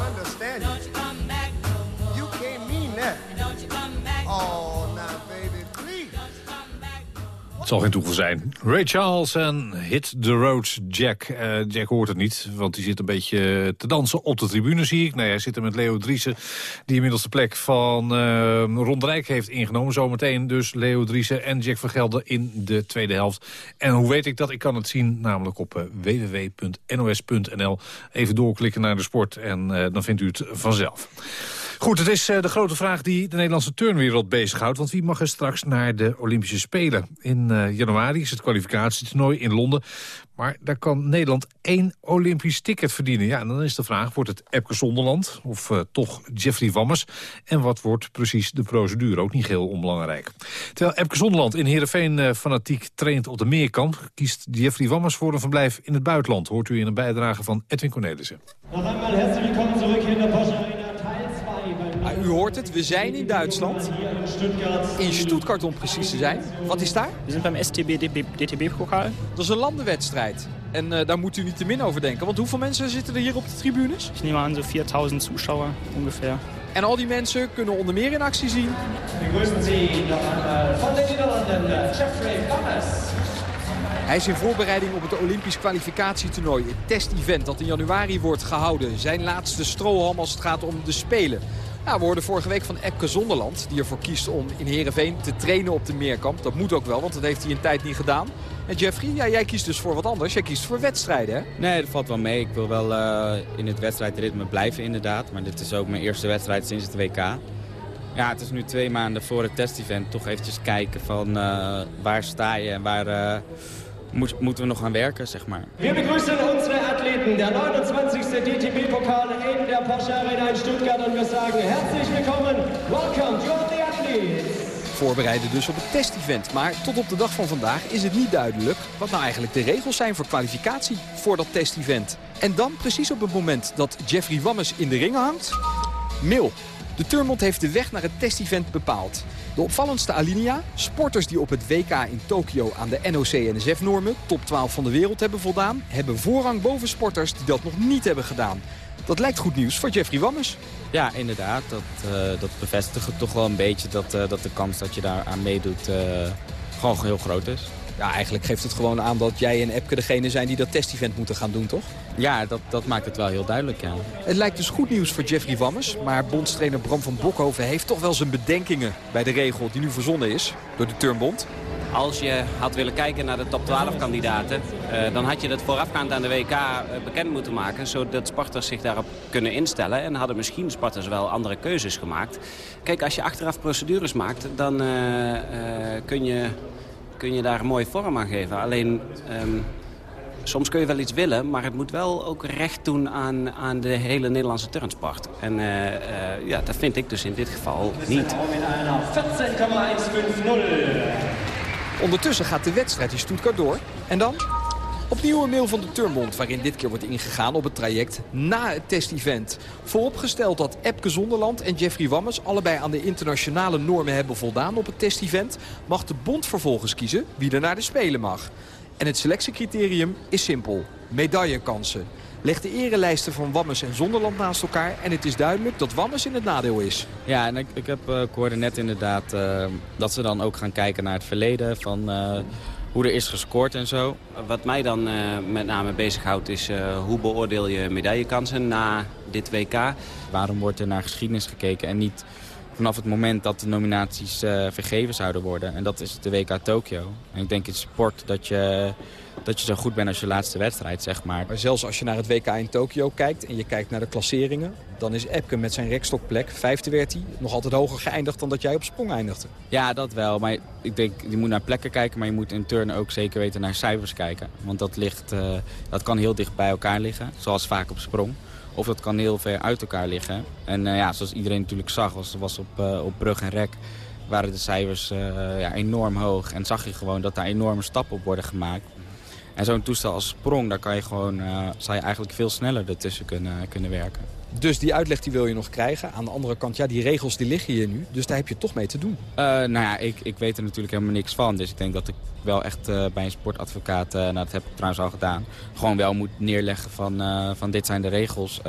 understand you. Zal geen toeval zijn. Ray Charles en Hit the Road Jack. Eh, Jack hoort het niet, want die zit een beetje te dansen op de tribune, zie ik. Nee, hij zit er met Leo Driessen, die inmiddels de plek van uh, Ron Rijk heeft ingenomen. Zometeen dus Leo Driessen en Jack van Gelder in de tweede helft. En hoe weet ik dat? Ik kan het zien, namelijk op uh, www.nos.nl. Even doorklikken naar de sport en uh, dan vindt u het vanzelf. Goed, het is uh, de grote vraag die de Nederlandse turnwereld bezighoudt. Want wie mag er straks naar de Olympische Spelen? In uh, januari is het kwalificatietoernooi in Londen. Maar daar kan Nederland één Olympisch ticket verdienen. Ja, en dan is de vraag, wordt het Epke Zonderland of uh, toch Jeffrey Wammers? En wat wordt precies de procedure? Ook niet heel onbelangrijk. Terwijl Epke Zonderland in Heerenveen fanatiek traint op de meerkamp... kiest Jeffrey Wammers voor een verblijf in het buitenland. Hoort u in een bijdrage van Edwin Cornelissen. Nog hartelijk welkom terug in de u hoort het, we zijn in Duitsland. In Stuttgart om precies te zijn. Wat is daar? We zijn beim STB DTB-pokaal. Dat is een landenwedstrijd. En uh, daar moet u niet te min over denken. Want hoeveel mensen zitten er hier op de tribunes? Ik neem aan zo'n 4000 toeschouwer ongeveer. En al die mensen kunnen onder meer in actie zien. Van de Nederlanden, Jeffrey. Hij is in voorbereiding op het Olympisch kwalificatietoernooi. Het test-event dat in januari wordt gehouden. Zijn laatste strohalm als het gaat om de Spelen. Nou, we hoorden vorige week van Epke Zonderland, die ervoor kiest om in Heerenveen te trainen op de meerkamp. Dat moet ook wel, want dat heeft hij een tijd niet gedaan. En Jeffrey, ja, jij kiest dus voor wat anders. Jij kiest voor wedstrijden, hè? Nee, dat valt wel mee. Ik wil wel uh, in het wedstrijdritme blijven, inderdaad. Maar dit is ook mijn eerste wedstrijd sinds het WK. Ja, het is nu twee maanden voor het test-event. Toch eventjes kijken van uh, waar sta je en waar... Uh, moet, moeten we nog gaan werken, zeg maar. We begrüßen onze Athleten, der 29. DTB-Pokal in der Porsche Arena in Stuttgart. En we zeggen herzlich willkommen, welcome to the athletes. Voorbereiden dus op het test-event. Maar tot op de dag van vandaag is het niet duidelijk wat nou eigenlijk de regels zijn voor kwalificatie voor dat test-event. En dan precies op het moment dat Jeffrey Wammes in de ringen hangt, Mil. De Turnbond heeft de weg naar het test-event bepaald. De opvallendste alinea, sporters die op het WK in Tokio aan de NOC-NSF-normen, top 12 van de wereld, hebben voldaan, hebben voorrang boven sporters die dat nog niet hebben gedaan. Dat lijkt goed nieuws voor Jeffrey Wammes. Ja, inderdaad. Dat, uh, dat bevestigt toch wel een beetje dat, uh, dat de kans dat je daar aan meedoet uh, gewoon heel groot is. Ja, eigenlijk geeft het gewoon aan dat jij en Epke degene zijn die dat test-event moeten gaan doen, toch? Ja, dat, dat maakt het wel heel duidelijk, ja. Het lijkt dus goed nieuws voor Jeffrey Wammes. Maar bondstrainer Bram van Bokhoven heeft toch wel zijn bedenkingen bij de regel die nu verzonnen is door de Turnbond. als je had willen kijken naar de top 12 kandidaten... Uh, dan had je dat voorafgaand aan de WK uh, bekend moeten maken... zodat sporters zich daarop kunnen instellen. En hadden misschien sporters wel andere keuzes gemaakt. Kijk, als je achteraf procedures maakt... dan uh, kun, je, kun je daar een mooie vorm aan geven. Alleen... Um, soms kun je wel iets willen, maar het moet wel ook recht doen aan, aan de hele Nederlandse turnsport. En uh, uh, ja, dat vind ik dus in dit geval niet. 14,150. Ondertussen gaat de wedstrijd in Stuttgart door. En dan? Opnieuw een mail van de Turnbond waarin dit keer wordt ingegaan op het traject na het testevent. Vooropgesteld dat Epke Zonderland en Jeffrey Wammes allebei aan de internationale normen hebben voldaan op het testevent, mag de bond vervolgens kiezen wie er naar de Spelen mag. En het selectiecriterium is simpel. Medaillekansen. Leg de erelijsten van Wammes en Zonderland naast elkaar... en het is duidelijk dat Wammes in het nadeel is. Ja, en ik, ik, heb, hoorde net inderdaad uh, dat ze dan ook gaan kijken naar het verleden... van uh, hoe er is gescoord en zo. Wat mij dan met name bezighoudt is hoe beoordeel je medaillekansen na dit WK. Waarom wordt er naar geschiedenis gekeken en niet vanaf het moment dat de nominaties uh, vergeven zouden worden. En dat is de WK Tokio. En ik denk in sport dat je, dat je zo goed bent als je laatste wedstrijd, zeg maar. Maar zelfs als je naar het WK in Tokio kijkt en je kijkt naar de klasseringen... dan is Epke met zijn rekstokplek, vijfde werd hij, nog altijd hoger geëindigd dan dat jij op sprong eindigde. Ja, dat wel. Maar ik denk, je moet naar plekken kijken, maar je moet in turnen ook zeker weten naar cijfers kijken. Want dat, ligt, uh, dat kan heel dicht bij elkaar liggen, zoals vaak op sprong. Of dat kan heel ver uit elkaar liggen. En uh, ja, zoals iedereen natuurlijk zag, was, was op, uh, op brug en rek waren de cijfers uh, ja, enorm hoog. En zag je gewoon dat daar enorme stappen op worden gemaakt. En zo'n toestel als sprong, daar kan je gewoon, zou je eigenlijk veel sneller ertussen kunnen, kunnen werken. Dus die uitleg die wil je nog krijgen. Aan de andere kant, ja, die regels die liggen hier nu. Dus daar heb je toch mee te doen. Uh, nou ja, ik, ik weet er natuurlijk helemaal niks van. Dus ik denk dat ik wel echt uh, bij een sportadvocaat, uh, nou, dat heb ik trouwens al gedaan... gewoon wel moet neerleggen van, van dit zijn de regels.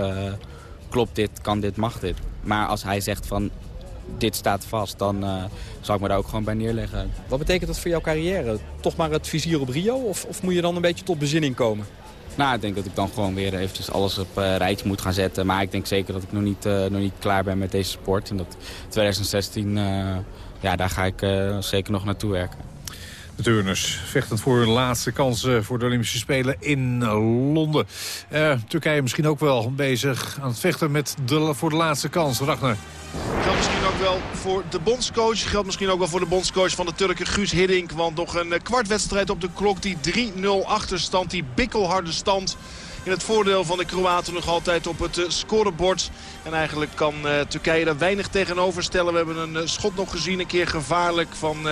klopt dit, kan dit, mag dit. Maar als hij zegt van dit staat vast, dan zal ik me daar ook gewoon bij neerleggen. Wat betekent dat voor jouw carrière? Toch maar het vizier op Rio? Of, of moet je dan een beetje tot bezinning komen? Nou, ik denk dat ik dan gewoon weer eventjes alles op uh, rijtje moet gaan zetten. Maar ik denk zeker dat ik nog niet, uh, nog niet klaar ben met deze sport. En dat 2016, uh, ja, daar ga ik zeker nog naartoe werken. De turners vechtend voor hun laatste kansen voor de Olympische Spelen in Londen. Turkije misschien ook wel bezig aan het vechten met de, voor de laatste kans. Ragnar. Geldt misschien ook wel voor de bondscoach. Geldt misschien ook wel voor de bondscoach van de Turken Guus Hiddink. Want nog een kwartwedstrijd op de klok. Die 3-0 achterstand. Die bikkelharde stand in het voordeel van de Kroaten nog altijd op het scorebord. En eigenlijk kan Turkije daar weinig tegenover stellen. We hebben een schot nog gezien, een keer gevaarlijk van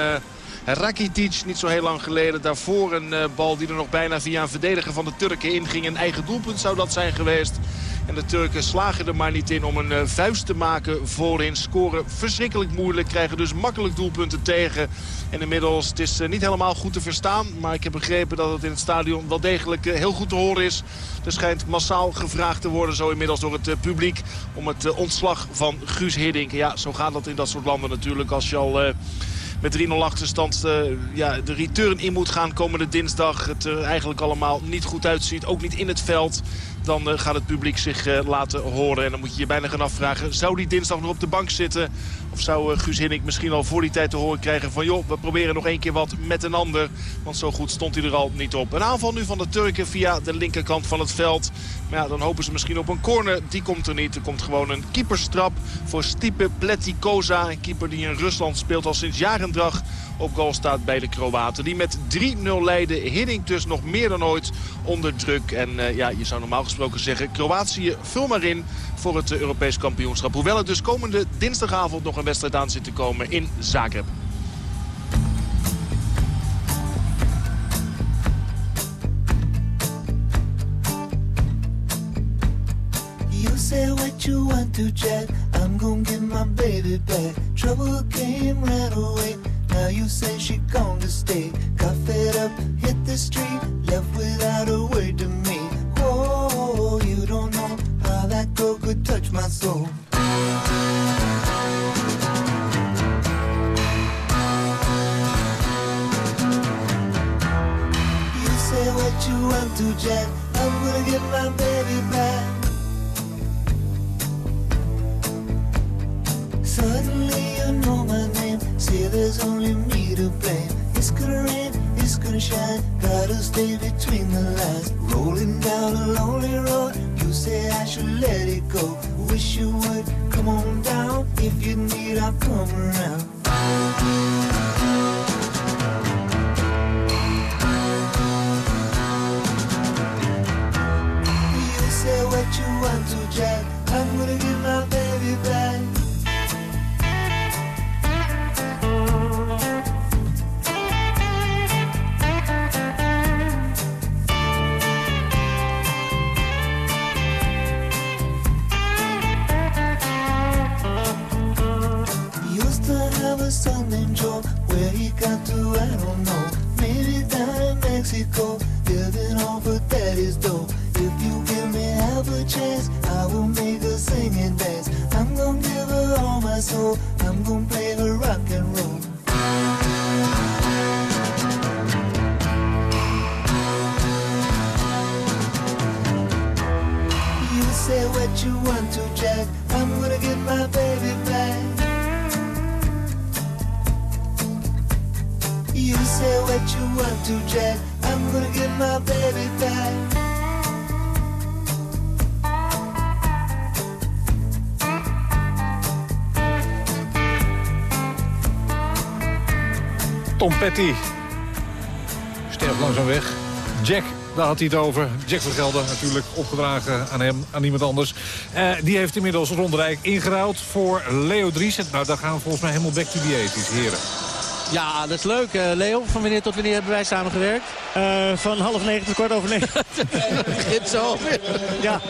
Rakitic. Niet zo heel lang geleden. Daarvoor een bal die er nog bijna via een verdediger van de Turken inging. Een eigen doelpunt zou dat zijn geweest. En de Turken slagen er maar niet in om een uh, vuist te maken voorin. Scoren verschrikkelijk moeilijk. Krijgen dus makkelijk doelpunten tegen. En inmiddels, het is uh, niet helemaal goed te verstaan. Maar ik heb begrepen dat het in het stadion wel degelijk heel goed te horen is. Er schijnt massaal gevraagd te worden zo inmiddels door het publiek. Om het ontslag van Guus Hiddink. Ja, zo gaat dat in dat soort landen natuurlijk. Als je al met 3-0 achterstand uh, ja, de return in moet gaan komende dinsdag. Het er eigenlijk allemaal niet goed uitziet. Ook niet in het veld dan uh, gaat het publiek zich laten horen. En dan moet je je bijna gaan afvragen, zou die dinsdag nog op de bank zitten? Of zou Guus Hinnik misschien al voor die tijd te horen krijgen van... joh, we proberen nog één keer wat met een ander. Want zo goed stond hij er al niet op. Een aanval nu van de Turken via de linkerkant van het veld. Maar ja, dan hopen ze misschien op een corner. Die komt er niet. Er komt gewoon een keeperstrap voor Stipe Pletikoza. Een keeper die in Rusland speelt al sinds jarendrag op goal staat bij de Kroaten. Die met 3-0 leiden. Hiddink dus nog meer dan ooit onder druk. En uh, ja, je zou normaal gesproken zeggen... Kroatië, vul maar in voor het uh, Europees kampioenschap. Hoewel er dus komende dinsdagavond nog een wedstrijd aan zit te komen in Zagreb. Say what you want to, Jack. I'm gonna get my baby back. Trouble came right away. Now you say she gone to stay. Got fed up, hit the street, left without a word to me. Oh, you don't know how that girl could touch my soul. You say what you want to, Jack. I'm gonna get my baby back. Know my name. Say there's only me to blame. It's gonna rain, it's gonna shine. Gotta stay between the lines. Rolling down a lonely road, you say I should let it go. Wish you would come on down. If you need, I'll come around. You say what you want to, Jack. Petty. Sterft langzaam weg. Jack, daar had hij het over. Jack van Gelder natuurlijk opgedragen aan hem, aan iemand anders. Eh, die heeft inmiddels Ronderijk ingeruild voor Leo Dries. Nou, daar gaan we volgens mij helemaal back to the 80s, heren. Ja, dat is leuk. Eh, Leo, van wanneer tot wanneer hebben wij samengewerkt? Eh, van half negen tot kwart over negen. begint zo. ja,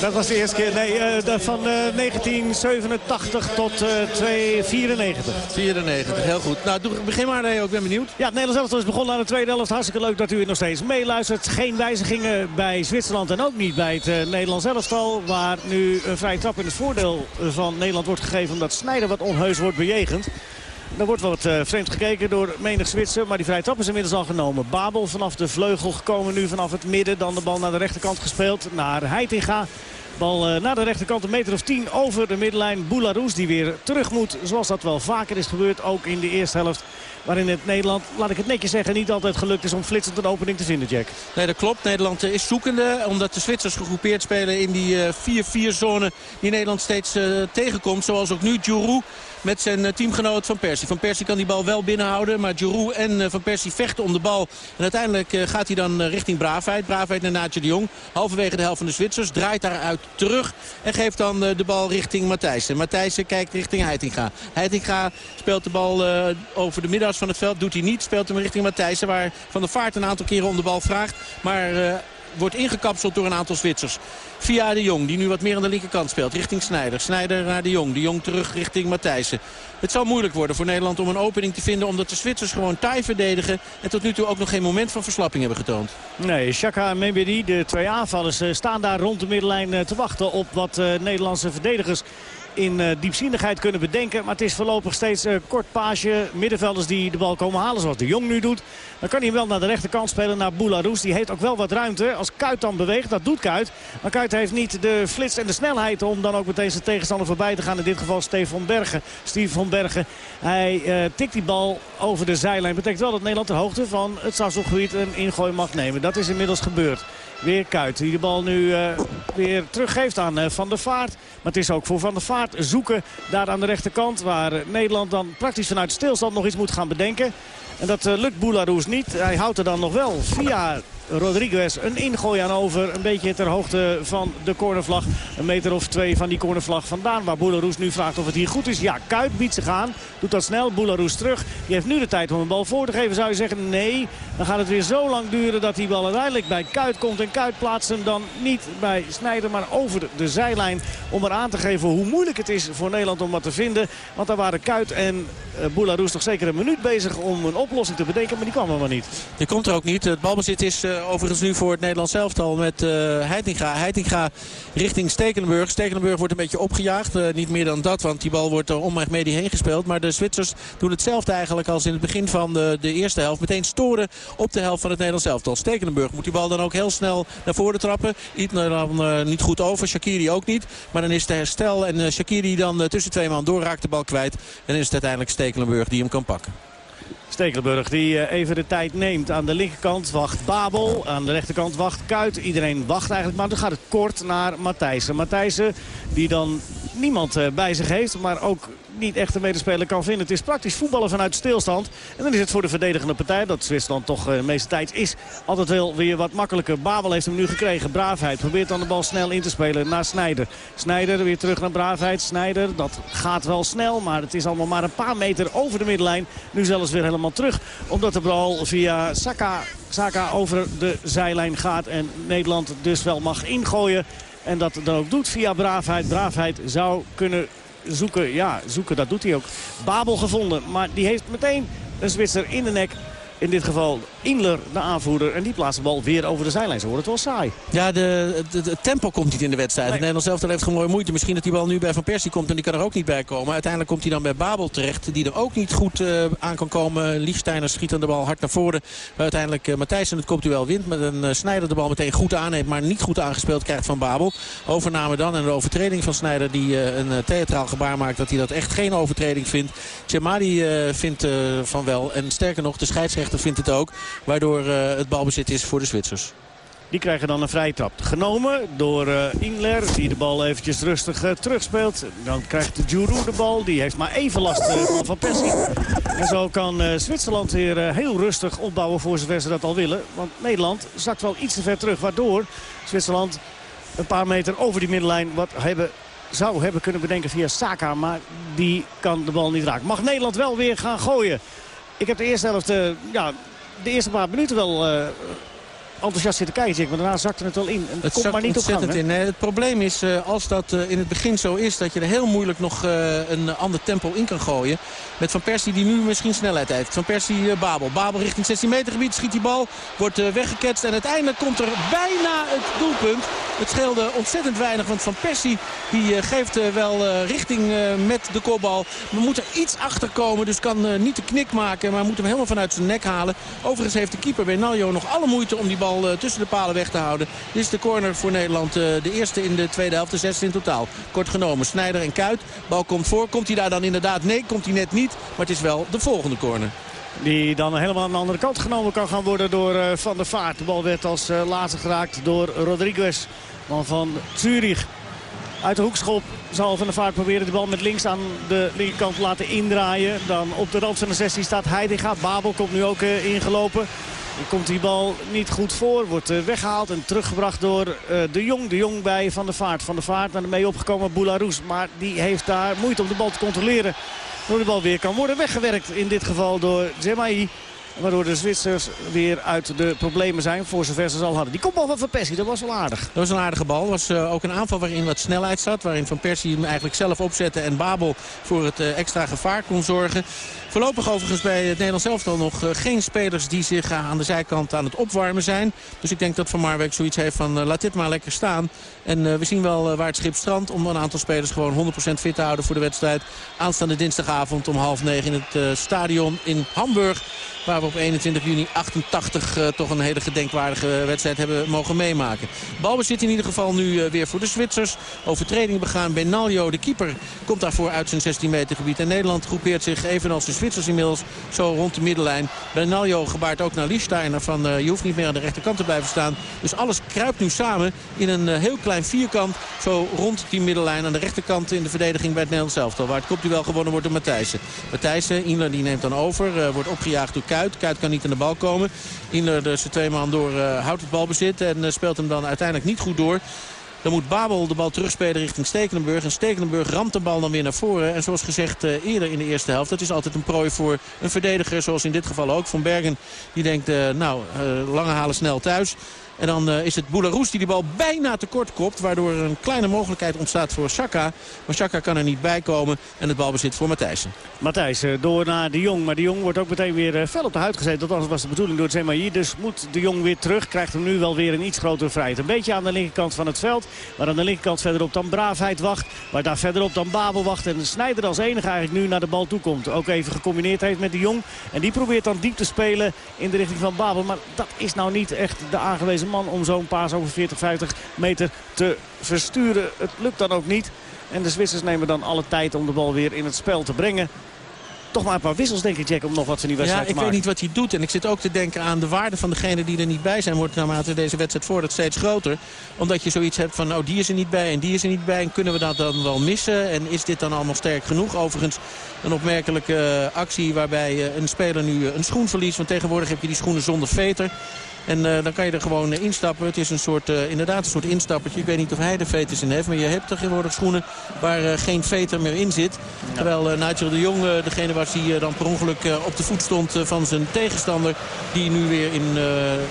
dat was de eerste keer. Nee, eh, van eh, 1987 tot eh 294. 94, heel goed. Nou, doe, begin maar Leo, ik ben benieuwd. Ja, het Nederlands elftal is begonnen aan de tweede helft. Hartstikke leuk dat u er nog steeds meeluistert. Geen wijzigingen bij Zwitserland en ook niet bij het eh, Nederlands elftal. Waar nu een vrije trap in het voordeel van Nederland wordt gegeven. Omdat Snijder wat onheus wordt bejegend. Er wordt wat uh, vreemd gekeken door menig Zwitser. Maar die vrije trap is inmiddels al genomen. Babel vanaf de vleugel gekomen nu vanaf het midden. Dan de bal naar de rechterkant gespeeld naar Heitinga. Bal uh, naar de rechterkant een meter of tien over de middenlijn. Boularus die weer terug moet. Zoals dat wel vaker is gebeurd. Ook in de eerste helft. Waarin het Nederland, laat ik het netjes zeggen, niet altijd gelukt is om flitsend een opening te vinden, Jack. Nee, dat klopt. Nederland eh, is zoekende. Omdat de Zwitsers gegroepeerd spelen in die 4-4-zone die Nederland steeds tegenkomt. Zoals ook nu Giroud met zijn teamgenoot Van Persie. Van Persie kan die bal wel binnenhouden. Maar Giroud en Van Persie vechten om de bal. En uiteindelijk gaat hij dan richting Braafheid. Braafheid naar Naatje de Jong. Halverwege de helft van de Zwitsers. Draait daaruit terug. En geeft dan de bal richting Matthijssen. Matthijssen kijkt richting Heitinga. Heitinga speelt de bal over de middags van het veld. Doet hij niet. Speelt hem richting Matthijssen. Waar Van der Vaart een aantal keren om de bal vraagt. Maar wordt ingekapseld door een aantal Zwitsers. Via de Jong, die nu wat meer aan de linkerkant speelt. Richting Snijder. Snijder naar de Jong. De Jong terug richting Matthijssen. Het zal moeilijk worden voor Nederland om een opening te vinden. Omdat de Zwitsers gewoon taai verdedigen. En tot nu toe ook nog geen moment van verslapping hebben getoond. Nee, Chaka en Membedi, de twee aanvallers, staan daar rond de middenlijn te wachten op wat uh, Nederlandse verdedigers in diepzinnigheid kunnen bedenken. Maar het is voorlopig steeds kort paasje. Middenvelders die de bal komen halen zoals de Jong nu doet. Dan kan hij wel naar de rechterkant spelen naar Boularus. Die heeft ook wel wat ruimte als Kuit dan beweegt. Dat doet Kuit. Maar Kuit heeft niet de flits en de snelheid om dan ook meteen zijn tegenstander voorbij te gaan. In dit geval Stefan Bergen. Steve van Hij uh, tikt die bal over de zijlijn. Betekent wel dat Nederland ter hoogte van het strafschopgebied een ingooi mag nemen. Dat is inmiddels gebeurd. Weer Kuit die de bal nu uh, weer teruggeeft aan uh, Van der Vaart. Maar het is ook voor Van der Vaart zoeken daar aan de rechterkant. Waar Nederland dan praktisch vanuit stilstand nog iets moet gaan bedenken. En dat lukt Boularus niet. Hij houdt er dan nog wel via Rodriguez een ingooi aan over. Een beetje ter hoogte van de cornervlag. Een meter of twee van die cornervlag vandaan. Waar Boularus nu vraagt of het hier goed is. Ja, Kuit biedt zich aan. Doet dat snel. Boularus terug. Die heeft nu de tijd om een bal voor te geven. Zou je zeggen nee. Dan gaat het weer zo lang duren dat die bal uiteindelijk bij Kuit komt. En Kuit plaatst hem dan niet bij Snijder. Maar over de zijlijn. Om er aan te geven hoe moeilijk het is voor Nederland om wat te vinden. Want daar waren Kuit en uh, Boularus toch zeker een minuut bezig om een oplossing te bedenken. Maar die kwam er maar niet. Die komt er ook niet. Het balbezit is... Uh, overigens nu voor het Nederlands elftal met uh, Heitinga. Heitinga richting Stekelenburg. Stekelenburg wordt een beetje opgejaagd. Uh, niet meer dan dat, want die bal wordt er om Mehmedi heen gespeeld. Maar de Zwitsers doen hetzelfde eigenlijk als in het begin van de, de eerste helft. Meteen storen op de helft van het Nederlands elftal. Stekelenburg moet die bal dan ook heel snel naar voren trappen. Ietner dan niet goed over. Shakiri ook niet. Maar dan is de herstel en Shakiri dan tussen twee man door raakt de bal kwijt. En is het uiteindelijk Stekelenburg die hem kan pakken. Stekelenburg die eh, even de tijd neemt. Aan de linkerkant wacht Babel. Aan de rechterkant wacht Kuit. Iedereen wacht eigenlijk. Maar dan gaat het kort naar Matthijssen. Matthijssen die dan niemand eh, bij zich heeft. Maar ook niet echt een medespeler kan vinden. Het is praktisch voetballen vanuit stilstand. En dan is het voor de verdedigende partij, dat Zwitserland toch de meeste tijd is, altijd wel weer wat makkelijker. Babel heeft hem nu gekregen. Braafheid probeert dan de bal snel in te spelen naar Snijder. Snijder weer terug naar Braafheid. Snijder, dat gaat wel snel, maar het is allemaal maar een paar meter over de middenlijn. Nu zelfs weer helemaal terug, omdat de bal via Saka, Saka over de zijlijn gaat. En Nederland dus wel mag ingooien. En dat dan ook doet via Braafheid. Braafheid zou kunnen zoeken. Ja, zoeken, dat doet hij ook. Babel gevonden, maar die heeft meteen een Zwitser in de nek. In dit geval Ingler, de aanvoerder. En die plaatst de bal weer over de zijlijn. Ze wordt het wel saai. Ja, de, de, de tempo komt niet in de wedstrijd. Nee. Nederland zelf heeft gewoon moeite. Misschien dat die bal nu bij Van Persie komt en die kan er ook niet bij komen. Uiteindelijk komt hij dan bij Babel terecht. Die er ook niet goed uh, aan kan komen. Liefsteiner schiet dan de bal hard naar voren. Uiteindelijk uh, Matthijssen het komt u wel wint. Met een uh, Snijder de bal meteen goed aanneemt. Maar niet goed aangespeeld krijgt van Babel. Overname dan en de overtreding van Snijder. Die een theatraal gebaar maakt dat hij dat echt geen overtreding vindt. Tjemadi vindt van wel. En sterker nog, de scheidsrechter vindt het ook. Waardoor uh, het balbezit is voor de Zwitsers. Die krijgen dan een vrije trap. Genomen door uh, Ingler, die de bal eventjes rustig uh, terugspeelt. Dan krijgt de Giroud de bal. Die heeft maar even last van Persie. En zo kan Zwitserland weer heel rustig opbouwen voor zover ze dat al willen. Want Nederland zakt wel iets te ver terug. Waardoor Zwitserland een paar meter over die middenlijn wat hebben zou hebben kunnen bedenken via Saka. Maar die kan de bal niet raken. Mag Nederland wel weer gaan gooien. Ik heb de eerste helft ja, de eerste paar minuten wel uh, enthousiast zitten kijken. Maar daarna zakte het wel in. En het komt maar niet op gang. In. Het probleem is, uh, als dat uh, in het begin zo is... dat je er heel moeilijk nog uh, een ander tempo in kan gooien. Met Van Persie die nu misschien snelheid heeft. Van Persie Babel. Babel richting 16 meter gebied. Schiet die bal. Wordt weggeketst. En uiteindelijk komt er bijna het doelpunt. Het scheelde ontzettend weinig. Want Van Persie die geeft wel richting met de kopbal. We moeten iets achter komen. Dus kan niet de knik maken. Maar moet hem helemaal vanuit zijn nek halen. Overigens heeft de keeper Benaljo nog alle moeite om die bal bal tussen de palen weg te houden. Dit is de corner voor Nederland. De eerste in de tweede helft, de zesde in totaal. Kort genomen, Snijder en Kuit. Bal komt voor. Komt hij daar dan inderdaad? Nee, komt hij net niet. Maar het is wel de volgende corner. Die dan helemaal aan de andere kant genomen kan gaan worden door uh, Van der Vaart. De bal werd als laatste geraakt door Rodriguez. Man van Zurich. Uit de hoekschop zal Van der Vaart proberen de bal met links aan de linkerkant te laten indraaien. Dan op de rand van de 16 staat Heidinga. Babel komt nu ook ingelopen. Komt die bal niet goed voor. Wordt weggehaald en teruggebracht door uh, De Jong. De Jong bij Van der Vaart. Van der Vaart naar de mee opgekomen Boularus. Maar die heeft daar moeite om de bal te controleren. Door de bal weer kan worden weggewerkt. In dit geval door Zemai. Waardoor de Zwitsers weer uit de problemen zijn. Voor zover ze al hadden. Die kopbal van Van Persie, dat was wel aardig. Dat was een aardige bal. Was uh, ook een aanval waarin wat snelheid zat. Waarin Van Persie hem eigenlijk zelf opzette. En Babel voor het extra gevaar kon zorgen. Voorlopig overigens bij het Nederlands elftal nog uh, geen spelers die zich uh, aan de zijkant aan het opwarmen zijn. Dus ik denk dat Van Marwijk zoiets heeft van uh, laat dit maar lekker staan. En we zien wel waar het schip strandt om een aantal spelers gewoon 100% fit te houden voor de wedstrijd. Aanstaande dinsdagavond om half negen in het stadion in Hamburg. Waar we op 21 juni 88 uh, toch een hele gedenkwaardige wedstrijd hebben mogen meemaken. Balbezit in ieder geval nu weer voor de Zwitsers. Overtreding begaan. Benaljo, de keeper, komt daarvoor uit zijn 16 meter gebied. En Nederland groepeert zich evenals de Zwitsers inmiddels zo rond de middenlijn. Benaljo gebaart ook naar Liefsteiner van uh, je hoeft niet meer aan de rechterkant te blijven staan. Dus alles kruipt nu samen in een heel klein vierkant. Zo rond die middenlijn aan de rechterkant in de verdediging bij het Nederlands elftal. Waar het kopduel gewonnen wordt door Matthijssen. Matthijssen, Inler die neemt dan over. wordt opgejaagd door Kuit. Kuit kan niet aan de bal komen. Inler dus twee man door houdt het balbezit en speelt hem dan uiteindelijk niet goed door. Dan moet Babel de bal terugspelen richting Stekelenburg. En Stekelenburg ramt de bal dan weer naar voren. En zoals gezegd uh, eerder in de eerste helft. Dat is altijd een prooi voor een verdediger. Zoals in dit geval ook. Van Bergen die denkt uh, nou uh, lange halen snel thuis. En dan uh, is het Boularus die die bal bijna tekort kopt. Waardoor er een kleine mogelijkheid ontstaat voor Saka. Maar Saka kan er niet bij komen. En het balbezit voor Matthijssen. Matthijssen door naar de Jong. Maar de Jong wordt ook meteen weer uh, fel op de huid gezet. Dat was de bedoeling door Zemaï. Dus moet de Jong weer terug. Krijgt hem nu wel weer een iets grotere vrijheid. Een beetje aan de linkerkant van het veld. Maar aan de linkerkant verderop dan Braafheid wacht. Waar daar verderop dan Babel wacht. En de Snijder als enige eigenlijk nu naar de bal toe komt. Ook even gecombineerd heeft met de Jong. En die probeert dan diep te spelen in de richting van Babel. Maar dat is nou niet echt de aangewezen man om zo'n paas over 40, 50 meter te versturen. Het lukt dan ook niet. En de Zwitsers nemen dan alle tijd om de bal weer in het spel te brengen. toch maar een paar wissels, denk ik, Jack, om nog wat van die Ja, wedstrijd ik te weet maken. niet wat hij doet. En ik zit ook te denken aan de waarde van degene die er niet bij zijn. Wordt naarmate deze wedstrijd voordat steeds groter. Omdat je zoiets hebt van, nou die is er niet bij en die is er niet bij. En kunnen we dat dan wel missen? En is dit dan allemaal sterk genoeg? Overigens een opmerkelijke eh, actie waarbij eh, een speler nu eh, een schoen verliest. Want tegenwoordig heb je die schoenen zonder veter. En eh, dan kan je er gewoon eh, instappen. Het is een soort, eh, inderdaad een soort instappertje. Ik weet niet of hij er veters in heeft. Maar je hebt tegenwoordig schoenen waar geen veter meer in zit. Terwijl Nigel de Jong degene was die dan per ongeluk op de voet stond van zijn tegenstander. Die nu weer in,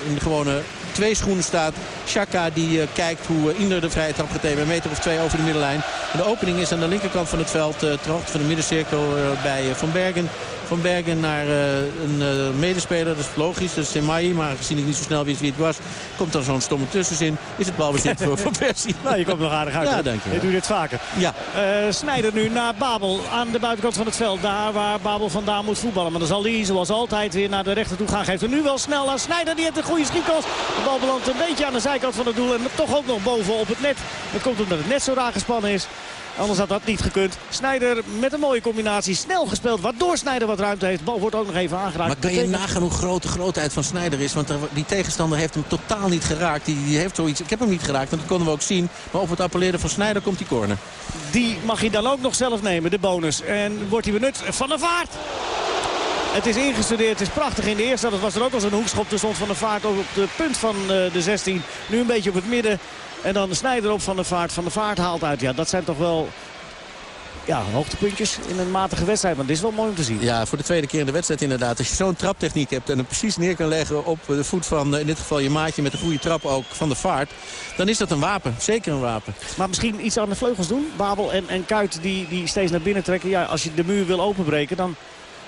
in de gewone twee schoenen staat. Chaka die kijkt hoe uh, Inder de vrije trap gaat nemen. Een meter of twee over de middenlijn. En de opening is aan de linkerkant van het veld. Uh, ter hoogte van de middencirkel bij Van Bergen. Van Bergen naar eh, een eh, medespeler. Dat is logisch. Dat is Semai. Maar gezien ik niet zo snel wist wie het was. Komt dan zo'n stomme tussenzin. Is het balbezit voor Van Persie. Nou, je komt nog aardig uit. Ja, dank je. Je doet dit vaker. Ja. Eh, Snijder nu naar Babel aan de buitenkant van het veld. Daar waar Babel vandaan moet voetballen. Maar dan zal hij zoals altijd weer naar de rechter toe gaan. Geeft er nu wel snel aan Snijder. Die heeft een goede schietkans. De bal belandt een beetje aan de zijkant van het doel. En toch ook nog boven op het net. Dat komt omdat het net zo raar gespannen is. Anders had dat niet gekund. Snijder met een mooie combinatie. Snel gespeeld. Waardoor Snijder wat ruimte heeft. De bal wordt ook nog even aangeraakt. Maar kan je nagaan hoe groot de grootheid van Snijder is? Want die tegenstander heeft hem totaal niet geraakt. Die, die heeft zoiets, ik heb hem niet geraakt, want dat konden we ook zien. Maar op het appelleren van Snijder komt die corner. Die mag hij dan ook nog zelf nemen, de bonus. En wordt hij benut van de vaart. Het is ingestudeerd, het is prachtig in de eerste. Dat was er ook al zo'n hoekschop. Er stond van de vaart ook op de punt van eh, de 16. Nu een beetje op het midden. En dan de snijder op van de vaart. Van de vaart haalt uit. Ja, dat zijn toch wel ja, hoogtepuntjes in een matige wedstrijd. Maar dit is wel mooi om te zien. Ja, voor de tweede keer in de wedstrijd inderdaad. Als je zo'n traptechniek hebt en hem precies neer kan leggen op de voet van, eh, in dit geval je maatje met een goede trap ook van de vaart. Dan is dat een wapen, zeker een wapen. Maar misschien iets aan de vleugels doen. Babel en, en Kuit die, die steeds naar binnen trekken. Ja, als je de muur wil openbreken dan...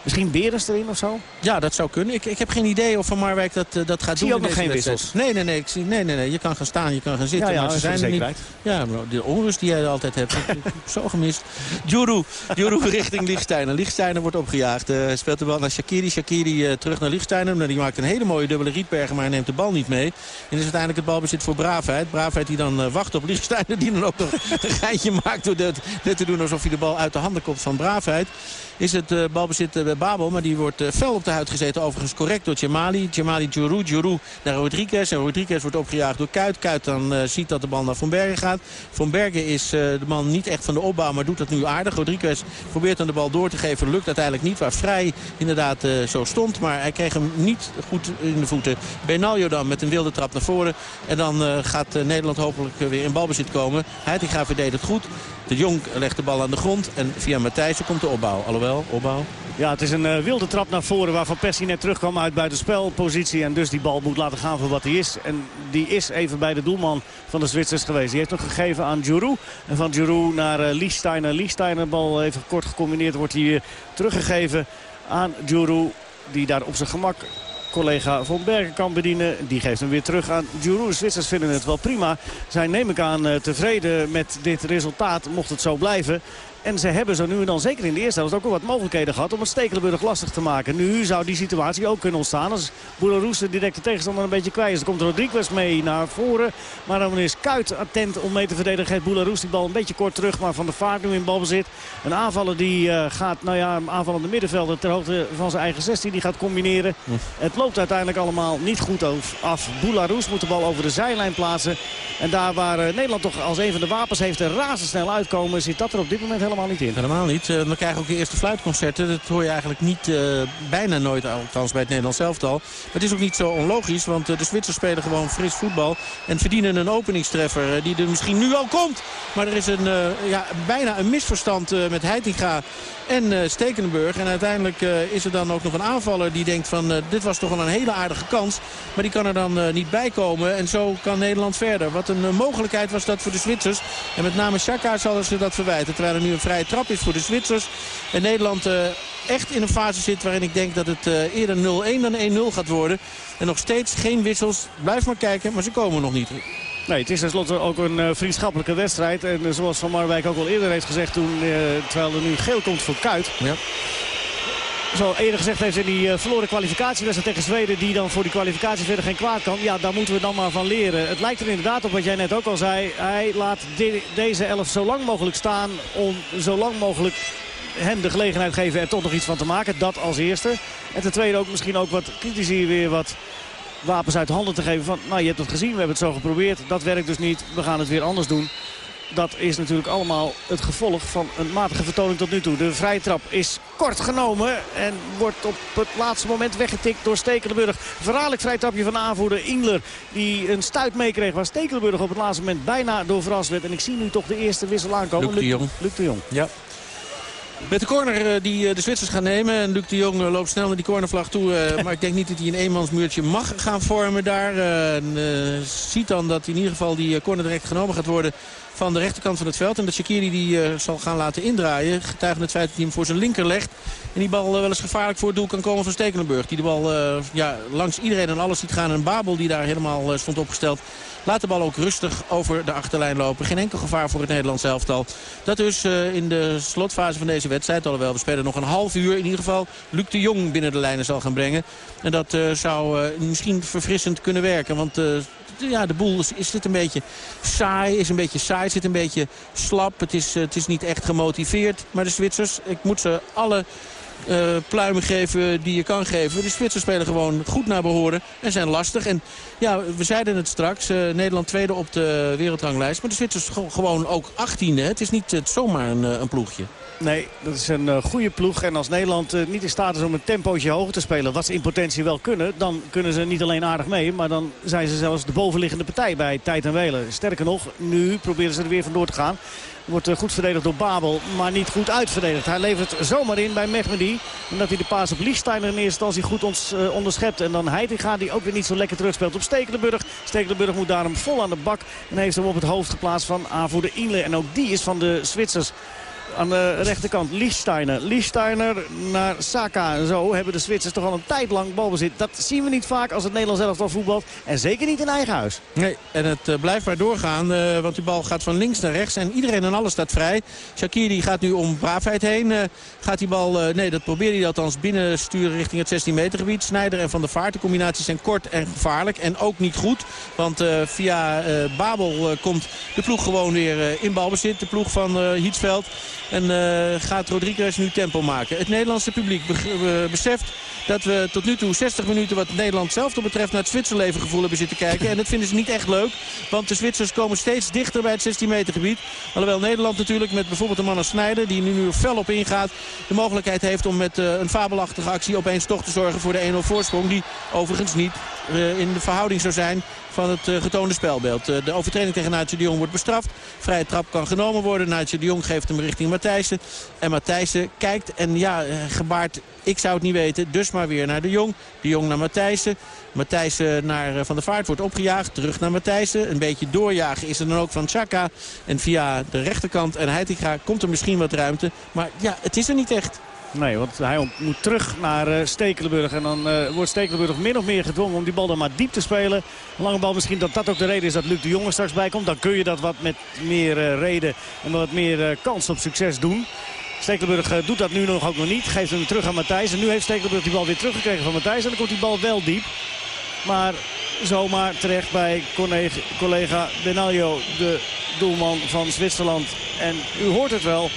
Misschien Berens erin of zo? Ja, dat zou kunnen. Ik, ik heb geen idee of Van Marwijk dat, eh, dat gaat Zie je doen. ook in nog geen wedstrijd. Nee, nee, nee, ik zie, nee, nee, nee. Je kan gaan staan, je kan gaan zitten. Ja, ja, maar ze zijn er niet. Ja, maar de onrust die jij altijd hebt. ik zo gemist. Juru, Juru richting Lichtsteiner. Lichtsteiner wordt opgejaagd. Eh, speelt de bal naar Shakiri. Shakiri eh, terug naar Lichtsteiner. Nou, die maakt een hele mooie dubbele rietbergen, maar hij neemt de bal niet mee. En is uiteindelijk het balbezit voor Braafheid. Braafheid die dan wacht op Lichtsteiner. Die dan ook nog een geintje maakt door net, net te doen alsof hij de bal uit de handen komt van Braafheid. Is het eh, balbezit eh, bij Babel, maar die wordt eh, fel op de huid gezeten. Overigens correct door Jamali. Jamali Juru, Juru naar Rodriguez. En Rodriguez wordt opgejaagd door Kuit. Kuit dan eh, ziet dat de bal naar Van Bergen gaat. Van Bergen is eh, de man niet echt van de opbouw, maar doet dat nu aardig. Rodriguez probeert dan de bal door te geven. Lukt uiteindelijk niet, waar Vrij inderdaad eh, zo stond. Maar hij kreeg hem niet goed in de voeten. Benaljo dan met een wilde trap naar voren. En dan eh, gaat eh, Nederland hopelijk eh, weer in balbezit komen. Heitinga verdedigt goed. De Jong legt de bal aan de grond. En via Matthijssen komt de opbouw. Alhoewel, opbouw. Ja, het is een eh, wilde trap naar voren waarvan Persie net terugkwam uit buitenspelpositie. En dus die bal moet laten gaan voor wat hij is. En die is even bij de doelman van de Zwitsers geweest. Die heeft hem gegeven aan Giroud. En van Giroud naar uh, Liechtensteiner. Liechtensteiner, bal even kort gecombineerd, wordt hij weer teruggegeven aan Giroud. Die daar op zijn gemak collega Van Bergen kan bedienen. Die geeft hem weer terug aan Giroud. De Zwitsers vinden het wel prima. Zijn neem ik aan eh, tevreden met dit resultaat, mocht het zo blijven. En ze hebben zo nu en dan, zeker in de eerste helft, ook wel wat mogelijkheden gehad om het Stekelenburg lastig te maken. Nu zou die situatie ook kunnen ontstaan als Boularoes de directe tegenstander een beetje kwijt is. Dan komt Rodriguez mee naar voren. Maar dan is Kuit attent om mee te verdedigen. Geeft Boularoes die bal een beetje kort terug, maar van de vaart nu in balbezit. Een aanvaller die uh, gaat, nou ja, een aanvallende middenvelder ter hoogte van zijn eigen 16. Die gaat combineren. Hm. Het loopt uiteindelijk allemaal niet goed af. Boularoes moet de bal over de zijlijn plaatsen. En daar waar uh, Nederland toch als een van de wapens heeft er razendsnel uitkomen, zit dat er op dit moment helemaal niet in. Helemaal niet. Uh, dan krijgen we ook de eerste fluitconcerten. Dat hoor je eigenlijk niet, uh, bijna nooit, althans bij het Nederlands elftal. Het is ook niet zo onlogisch, want uh, de Zwitsers spelen gewoon fris voetbal. En verdienen een openingstreffer die er misschien nu al komt. Maar er is een, ja, bijna een misverstand met Heitinga en Stekenenburg. En uiteindelijk is er dan ook nog een aanvaller die denkt van dit was toch wel een hele aardige kans. Maar die kan er dan niet bij komen. En zo kan Nederland verder. Wat een mogelijkheid was dat voor de Zwitsers. En met name Chaka zal ze dat verwijten. Terwijl er nu een vrije trap is voor de Zwitsers. En Nederland echt in een fase zit waarin ik denk dat het eerder 0-1 dan 1-0 gaat worden. En nog steeds geen wissels. Blijf maar kijken, maar ze komen nog niet. Nee, het is tenslotte ook een uh, vriendschappelijke wedstrijd. En uh, zoals Van Marwijk ook al eerder heeft gezegd toen, uh, terwijl er nu geel komt voor Kuit. Ja. Zoals eerder gezegd heeft in die verloren kwalificatiewedstrijd tegen Zweden... die dan voor die kwalificatie verder geen kwaad kan. Ja, daar moeten we dan maar van leren. Het lijkt er inderdaad op wat jij net ook al zei. Hij laat de, deze elf zo lang mogelijk staan om zo lang mogelijk hen de gelegenheid geven er toch nog iets van te maken. Dat als eerste. En ten tweede ook misschien ook wat critici weer wat wapens uit handen te geven. Van, nou, je hebt het gezien, we hebben het zo geprobeerd. Dat werkt dus niet, we gaan het weer anders doen dat is natuurlijk allemaal het gevolg van een matige vertoning tot nu toe. De vrije trap is kort genomen en wordt op het laatste moment weggetikt door Stekelenburg. Verhaarlijk vrije trapje van de aanvoerder Ingler die een stuit meekreeg waar Stekelenburg op het laatste moment bijna door verrast werd. En ik zie nu toch de eerste wissel aankomen. Luc de Jong. Luc de Jong. Ja. Met de corner eh, die eh, de Zwitsers gaan nemen. En Luc de Jong eh, loopt snel naar die cornervlag toe. maar ik denk niet dat hij een eenmansmuurtje mag gaan vormen daar. ziet dan dat in ieder geval die corner direct genomen gaat worden van de rechterkant van het veld. En dat Shakiri die uh, zal gaan laten indraaien. Getuigend het feit dat hij hem voor zijn linker legt. En die bal uh, wel eens gevaarlijk voor het doel kan komen van Stekelenburg. Die de bal uh, ja, langs iedereen en alles ziet gaan. En Babel die daar helemaal stond opgesteld. Laat de bal ook rustig over de achterlijn lopen. Geen enkel gevaar voor het Nederlands elftal. Dat dus in de slotfase van deze wedstrijd. Alhoewel we spelen nog een half uur. In ieder geval Luc de Jong binnen de lijnen zal gaan brengen. En dat zou misschien verfrissend kunnen werken. Want ja, de boel is, is dit een beetje saai. Is een beetje saai. Zit een beetje slap. Het is, het is niet echt gemotiveerd. Maar de Zwitsers, ik moet ze alle uh, pluimen geven die je kan geven. De Zwitsers spelen gewoon goed naar behoren en zijn lastig. En ja, we zeiden het straks, uh, Nederland tweede op de wereldranglijst. Maar de Zwitsers gewoon ook achttiende. Het is niet zomaar een, een ploegje. Nee, dat is een uh, goede ploeg. En als Nederland uh, niet in staat is om een tempootje hoger te spelen... wat ze in potentie wel kunnen... dan kunnen ze niet alleen aardig mee... maar dan zijn ze zelfs de bovenliggende partij bij tijd en welen. Sterker nog, nu proberen ze er weer vandoor te gaan. Wordt uh, goed verdedigd door Babel, maar niet goed uitverdedigd. Hij levert zomaar in bij Mehmedi. Omdat hij de paas op Liechtenstein in eerste instantie goed ons, onderschept. En dan Heitinga die ook weer niet zo lekker terugspeelt op Stekelenburg. Stekelenburg moet daarom vol aan de bak. En heeft hem op het hoofd geplaatst van aanvoerder Inle. En ook die is van de Zwitsers. Aan de rechterkant Liechtensteiner. Liechtensteiner naar Saka. En zo hebben de Zwitsers toch al een tijd lang balbezit. Dat zien we niet vaak als het Nederlands elftal voetbalt. En zeker niet in eigen huis. Nee, en het uh, blijft maar doorgaan. Uh, want die bal gaat van links naar rechts. En iedereen en alles staat vrij. Shakiri gaat nu om braafheid heen. Uh, gaat die bal, nee dat probeert hij althans binnensturen richting het 16 meter gebied. Snijder en Van der Vaart. De combinaties zijn kort en gevaarlijk. En ook niet goed. Want via Babel komt de ploeg gewoon weer in balbezit. De ploeg van Hietsveld. En uh, gaat Rodriguez nu tempo maken. Het Nederlandse publiek beseft dat we tot nu toe 60 minuten wat Nederland zelf betreft naar het Zwitserleven gevoel hebben zitten kijken. En dat vinden ze niet echt leuk. Want de Zwitsers komen steeds dichter bij het 16 meter gebied. Alhoewel Nederland natuurlijk met bijvoorbeeld de man als Snijder die nu, nu fel op ingaat. De mogelijkheid heeft om met uh, een fabelachtige actie opeens toch te zorgen voor de 1-0 voorsprong. Die overigens niet in de verhouding zou zijn van het uh, getoonde spelbeeld. Uh, de overtreding tegen Naatje de Jong wordt bestraft. Vrije trap kan genomen worden. Naatje de Jong geeft hem richting Matthijssen. En Matthijssen kijkt en ja, gebaart, ik zou het niet weten. Dus maar weer naar de Jong. De Jong naar Matthijssen. Matthijssen naar Van der Vaart wordt opgejaagd. Terug naar Matthijssen. Een beetje doorjagen is er dan ook van Chaka. En via de rechterkant en Heitinga komt er misschien wat ruimte. Maar ja, het is er niet echt. Nee, want hij moet terug naar uh, Stekelenburg. En dan uh, wordt Stekelenburg min of meer gedwongen om die bal dan maar diep te spelen. Lange bal misschien dat dat ook de reden is dat Luc de Jonge straks bij komt. Dan kun je dat wat met meer uh, reden en wat meer kans op succes doen. Stekelenburg doet dat nu nog ook nog niet. Geeft hem terug aan Matthijs. En nu heeft Stekelenburg die bal weer teruggekregen van Matthijs. En dan komt die bal wel diep. Maar zomaar terecht bij collega Benaglio, de doelman van Zwitserland. En u hoort het wel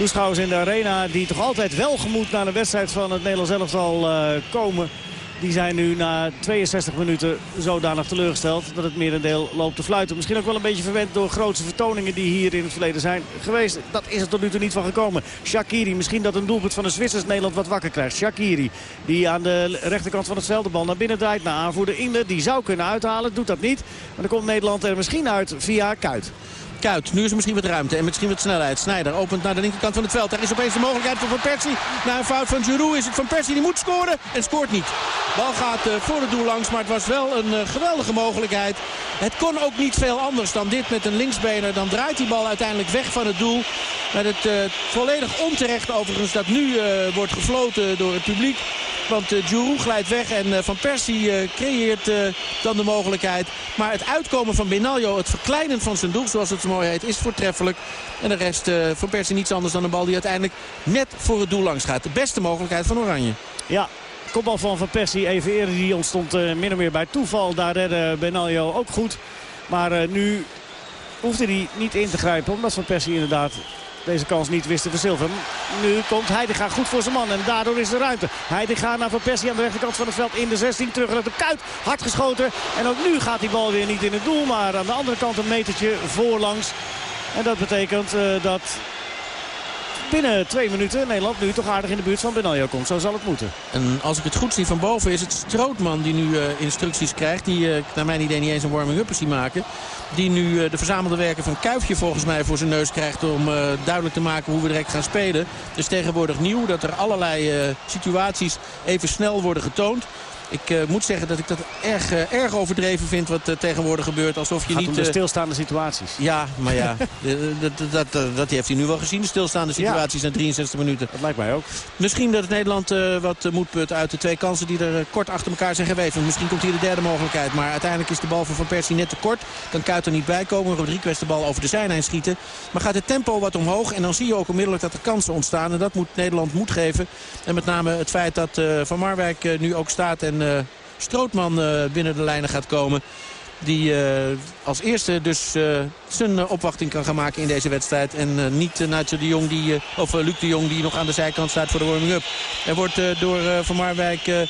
toeschouwers in de arena die toch altijd welgemoed naar de wedstrijd van het Nederlands elftal uh, komen. Die zijn nu na 62 minuten zodanig teleurgesteld dat het merendeel loopt te fluiten. Misschien ook wel een beetje verwend door grootste vertoningen die hier in het verleden zijn geweest. Dat is er tot nu toe niet van gekomen. Shakiri, misschien dat een doelpunt van de Zwitsers Nederland wat wakker krijgt. Shakiri, die aan de rechterkant van het veld de bal naar binnen draait. Naar aanvoerder Inde, die zou kunnen uithalen, doet dat niet. Maar dan komt Nederland er misschien uit via Kuit. Nu is er misschien wat ruimte en misschien wat snelheid. Snijder opent naar de linkerkant van het veld. Daar is opeens de mogelijkheid voor Van Persie. Na een fout van Giroud is het Van Persie die moet scoren en scoort niet. Bal gaat uh, voor het doel langs, maar het was wel een uh, geweldige mogelijkheid. Het kon ook niet veel anders dan dit met een linksbener. Dan draait die bal uiteindelijk weg van het doel. Met het uh, volledig onterecht overigens dat nu wordt gefloten door het publiek. Want uh, Giroud glijdt weg en uh, Van Persie uh, creëert dan de mogelijkheid. Maar het uitkomen van Benaglio, het verkleinen van zijn doel zoals het zo mooi heet, is voortreffelijk. En de rest Van Persie niets anders dan een bal die uiteindelijk net voor het doel langs gaat. De beste mogelijkheid van Oranje. Ja, kopbal van Van Persie even eerder. Die ontstond min of meer bij toeval. Daar redde Benaglio ook goed. Maar nu hoefde hij niet in te grijpen. Omdat Van Persie inderdaad deze kans niet wist te verzilveren. Nu komt Heidega goed voor zijn man en daardoor is er ruimte. Heidega naar Van Persie aan de rechterkant van het veld in de 16. Terug naar de kuit. Hard geschoten. En ook nu gaat die bal weer niet in het doel. Maar aan de andere kant een metertje voorlangs. En dat betekent uh, dat binnen twee minuten Nederland nu toch aardig in de buurt van Benaglio komt. Zo zal het moeten. En als ik het goed zie van boven is het Strootman die nu uh, instructies krijgt. Die uh, naar mijn idee niet eens een warming-up zien maken. Die nu uh, de verzamelde werken van Kuifje volgens mij voor zijn neus krijgt om duidelijk te maken hoe we direct gaan spelen. Het is tegenwoordig nieuw dat er allerlei situaties even snel worden getoond. Ik uh, moet zeggen dat ik dat erg, uh, erg overdreven vind wat uh, tegenwoordig gebeurt. Alsof je Gaat niet... de stilstaande situaties. Ja, maar ja, dat, dat, dat, dat, heeft hij nu wel gezien. De stilstaande situaties ja. na 63 minuten. Dat lijkt mij ook. Misschien dat het Nederland wat moet putten uit de twee kansen die er kort achter elkaar zijn geweest. Want misschien komt hier de derde mogelijkheid. Maar uiteindelijk is de bal van Van Persie net te kort. Kan Kuit er niet bij komen. Rodriguez de bal over de zijlijn schieten. Maar gaat het tempo wat omhoog. En dan zie je ook onmiddellijk dat er kansen ontstaan. En dat moet Nederland moed geven. En met name het feit dat Van Marwijk nu ook staat en... Strootman uh, binnen de lijnen gaat komen. Die uh, als eerste dus zijn opwachting kan gaan maken in deze wedstrijd. En niet Nigel de Jong, die, of Luc de Jong die nog aan de zijkant staat voor de warming-up. Er wordt door Van Marwijk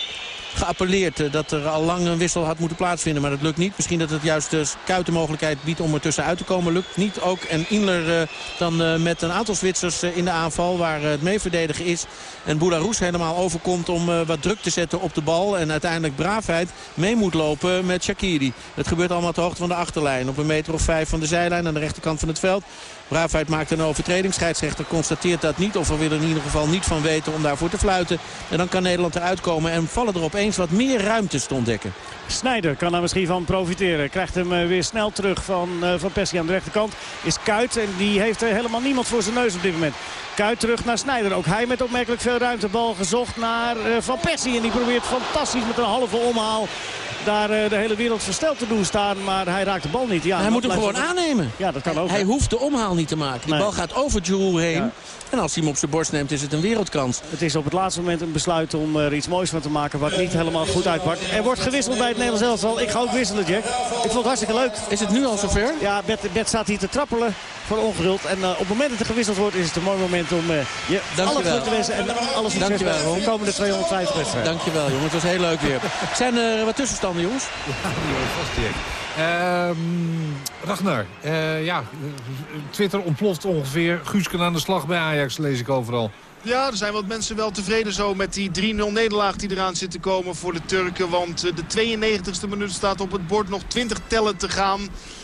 geappelleerd dat er al lang een wissel had moeten plaatsvinden. Maar dat lukt niet. Misschien dat het juist de kuiten mogelijkheid biedt om er tussenuit te komen. Lukt niet ook. En Inler dan met een aantal Zwitsers in de aanval waar het mee verdedigen is. En Boularus helemaal overkomt om wat druk te zetten op de bal. En uiteindelijk braafheid mee moet lopen met Shakiri. Dat gebeurt allemaal te hoogte van de achterlijn. Op een meter of vijf van de zijlijn aan de rechterkant van het veld. Braafheid maakt een overtreding. Scheidsrechter constateert dat niet. Of er wil er in ieder geval niet van weten om daarvoor te fluiten. En dan kan Nederland eruit komen en vallen er opeens wat meer ruimtes te ontdekken. Snijder kan daar misschien van profiteren. Krijgt hem weer snel terug van, uh, van Pessie aan de rechterkant. Is Kuit en die heeft helemaal niemand voor zijn neus op dit moment. Kuit terug naar Snijder. Ook hij met opmerkelijk veel ruimte. Bal gezocht naar uh, Van Persie. En die probeert fantastisch met een halve omhaal daar uh, de hele wereld versteld te doen staan. Maar hij raakt de bal niet. Ja, hij moet hem gewoon aannemen. Ja, dat kan ook. Hij, hij hoeft de omhaal niet te maken. Die Nee. bal gaat over Giroud heen. Ja. En als hij hem op zijn borst neemt is het een wereldkans. Het is op het laatste moment een besluit om er iets moois van te maken wat niet helemaal goed uitpakt. Er wordt gewisseld bij het Nederlands elftal. Ik ga ook wisselen, Jack. Ik vond het hartstikke leuk. Is het nu al zover? Ja, Bert, Bert staat hier te trappelen voor ongeduld. En uh, op het moment dat er gewisseld wordt is het een mooi moment om uh, je alle geluk te wensen. En alle succes Dankjewel, bij de komende 250 wedstrijden. Dankjewel jongen, het was heel leuk weer. Zijn er wat tussenstanden jongens? vast Jack. Ehm, Ragnar, eh, ja, Twitter ontploft ongeveer. Guusken aan de slag bij Ajax, lees ik overal. Ja, er zijn wat mensen wel tevreden zo met die 3-0 nederlaag die eraan zit te komen voor de Turken. Want eh, de 92e minuut staat op het bord nog 20 tellen te gaan.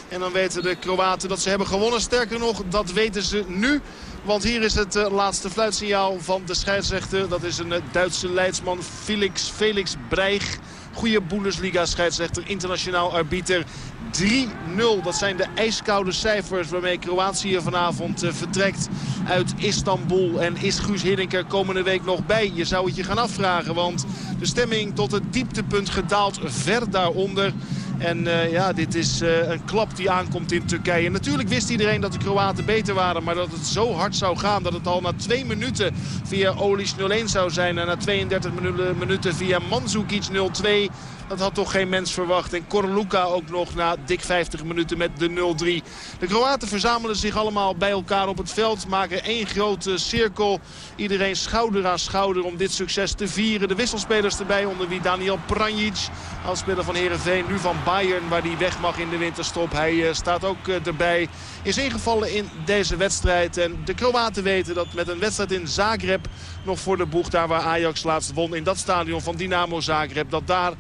En dan weten de Kroaten dat ze hebben gewonnen. Sterker nog, dat weten ze nu. Want hier is het eh, laatste fluitsignaal van de scheidsrechter. Dat is een Duitse leidsman Felix, Felix Breig. Goede Bundesliga scheidsrechter, internationaal arbiter. 3-0, dat zijn de ijskoude cijfers waarmee Kroatië vanavond eh, vertrekt uit Istanbul. En is Guus Hiddink komende week nog bij? Je zou het je gaan afvragen, want de stemming tot het dieptepunt gedaald ver daaronder. En uh, ja, dit is uh, een klap die aankomt in Turkije. Natuurlijk wist iedereen dat de Kroaten beter waren. Maar dat het zo hard zou gaan. Dat het al na twee minuten via Olis 0-1 zou zijn. En na 32 minu minuten via Mandzukic 0-2. Dat had toch geen mens verwacht. En Korluka ook nog na dik 50 minuten met de 0-3. De Kroaten verzamelen zich allemaal bij elkaar op het veld. Maken één grote cirkel. Iedereen schouder aan schouder om dit succes te vieren. De wisselspelers erbij onder wie Daniel Pranjic. Oudspeler van Heerenveen. Nu van Bayern waar hij weg mag in de winterstop. Hij uh, staat ook uh, erbij. Is ingevallen in deze wedstrijd. En de Kroaten weten dat met een wedstrijd in Zagreb nog voor de boeg. Daar waar Ajax laatst won in dat stadion van Dynamo Zagreb. Dat daar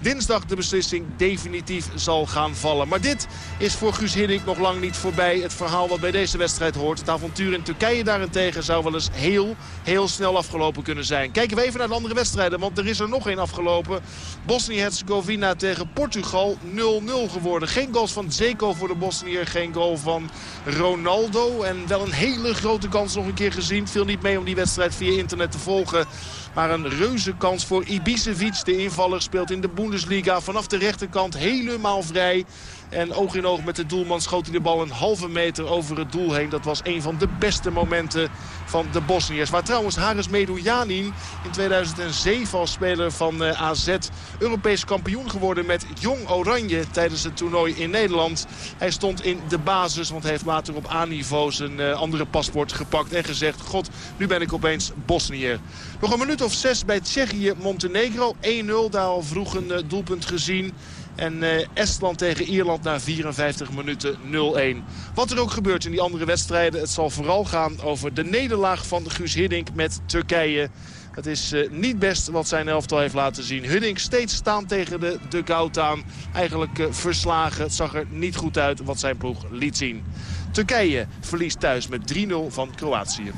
dinsdag de beslissing definitief zal gaan vallen. Maar dit is voor Guus Hiddink nog lang niet voorbij. Het verhaal wat bij deze wedstrijd hoort. Het avontuur in Turkije daarentegen zou wel eens heel, heel snel afgelopen kunnen zijn. Kijken we even naar de andere wedstrijden, want er is er nog één afgelopen. Bosnië-Herzegovina tegen Portugal 0-0 geworden. Geen goals van Zeko voor de Bosniër, geen goal van Ronaldo. En wel een hele grote kans nog een keer gezien. Viel niet mee om die wedstrijd via internet te volgen. Maar een reuze kans voor Ibisevic. De invaller speelt in de Bundesliga. Vanaf de rechterkant helemaal vrij. En oog in oog met de doelman schoot hij de bal een halve meter over het doel heen. Dat was een van de beste momenten van de Bosniërs. Waar trouwens Haris Medoujanin in 2007 als speler van eh, AZ Europees kampioen geworden met Jong Oranje tijdens het toernooi in Nederland. Hij stond in de basis, want hij heeft later op A-niveau zijn eh, andere paspoort gepakt en gezegd... God, nu ben ik opeens Bosniër. Nog een minuut of zes bij Tsjechië-Montenegro. 1-0, daar al vroeg een eh, doelpunt gezien. En eh, Estland tegen Ierland na 54 minuten 0-1. Wat er ook gebeurt in die andere wedstrijden. Het zal vooral gaan over de nederlaag van Guus Hiddink met Turkije. Het is eh, niet best wat zijn elftal heeft laten zien. Hudding steeds staan tegen de aan. Eigenlijk eh, verslagen. Het zag er niet goed uit wat zijn ploeg liet zien. Turkije verliest thuis met 3-0 van Kroatië.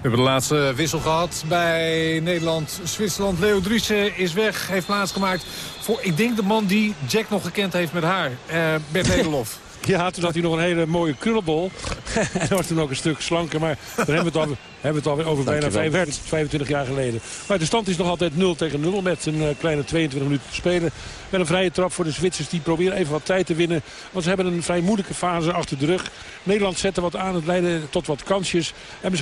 We hebben de laatste wissel gehad bij Nederland-Zwitserland. Leo Driessen is weg, heeft plaatsgemaakt voor, ik denk, de man die Jack nog gekend heeft met haar. Uh, Bert Nederlof. Ja, toen had hij nog een hele mooie krullenbol. en was toen ook een stuk slanker. Maar daar hebben we het al, hebben we het alweer over bijna 25, 25 jaar geleden. Maar de stand is nog altijd 0 tegen 0 met een uh, kleine 22 minuten te spelen. Met een vrije trap voor de Zwitsers. Die proberen even wat tijd te winnen. Want ze hebben een vrij moeilijke fase achter de rug. Nederland zette wat aan. Het leidde tot wat kansjes. En misschien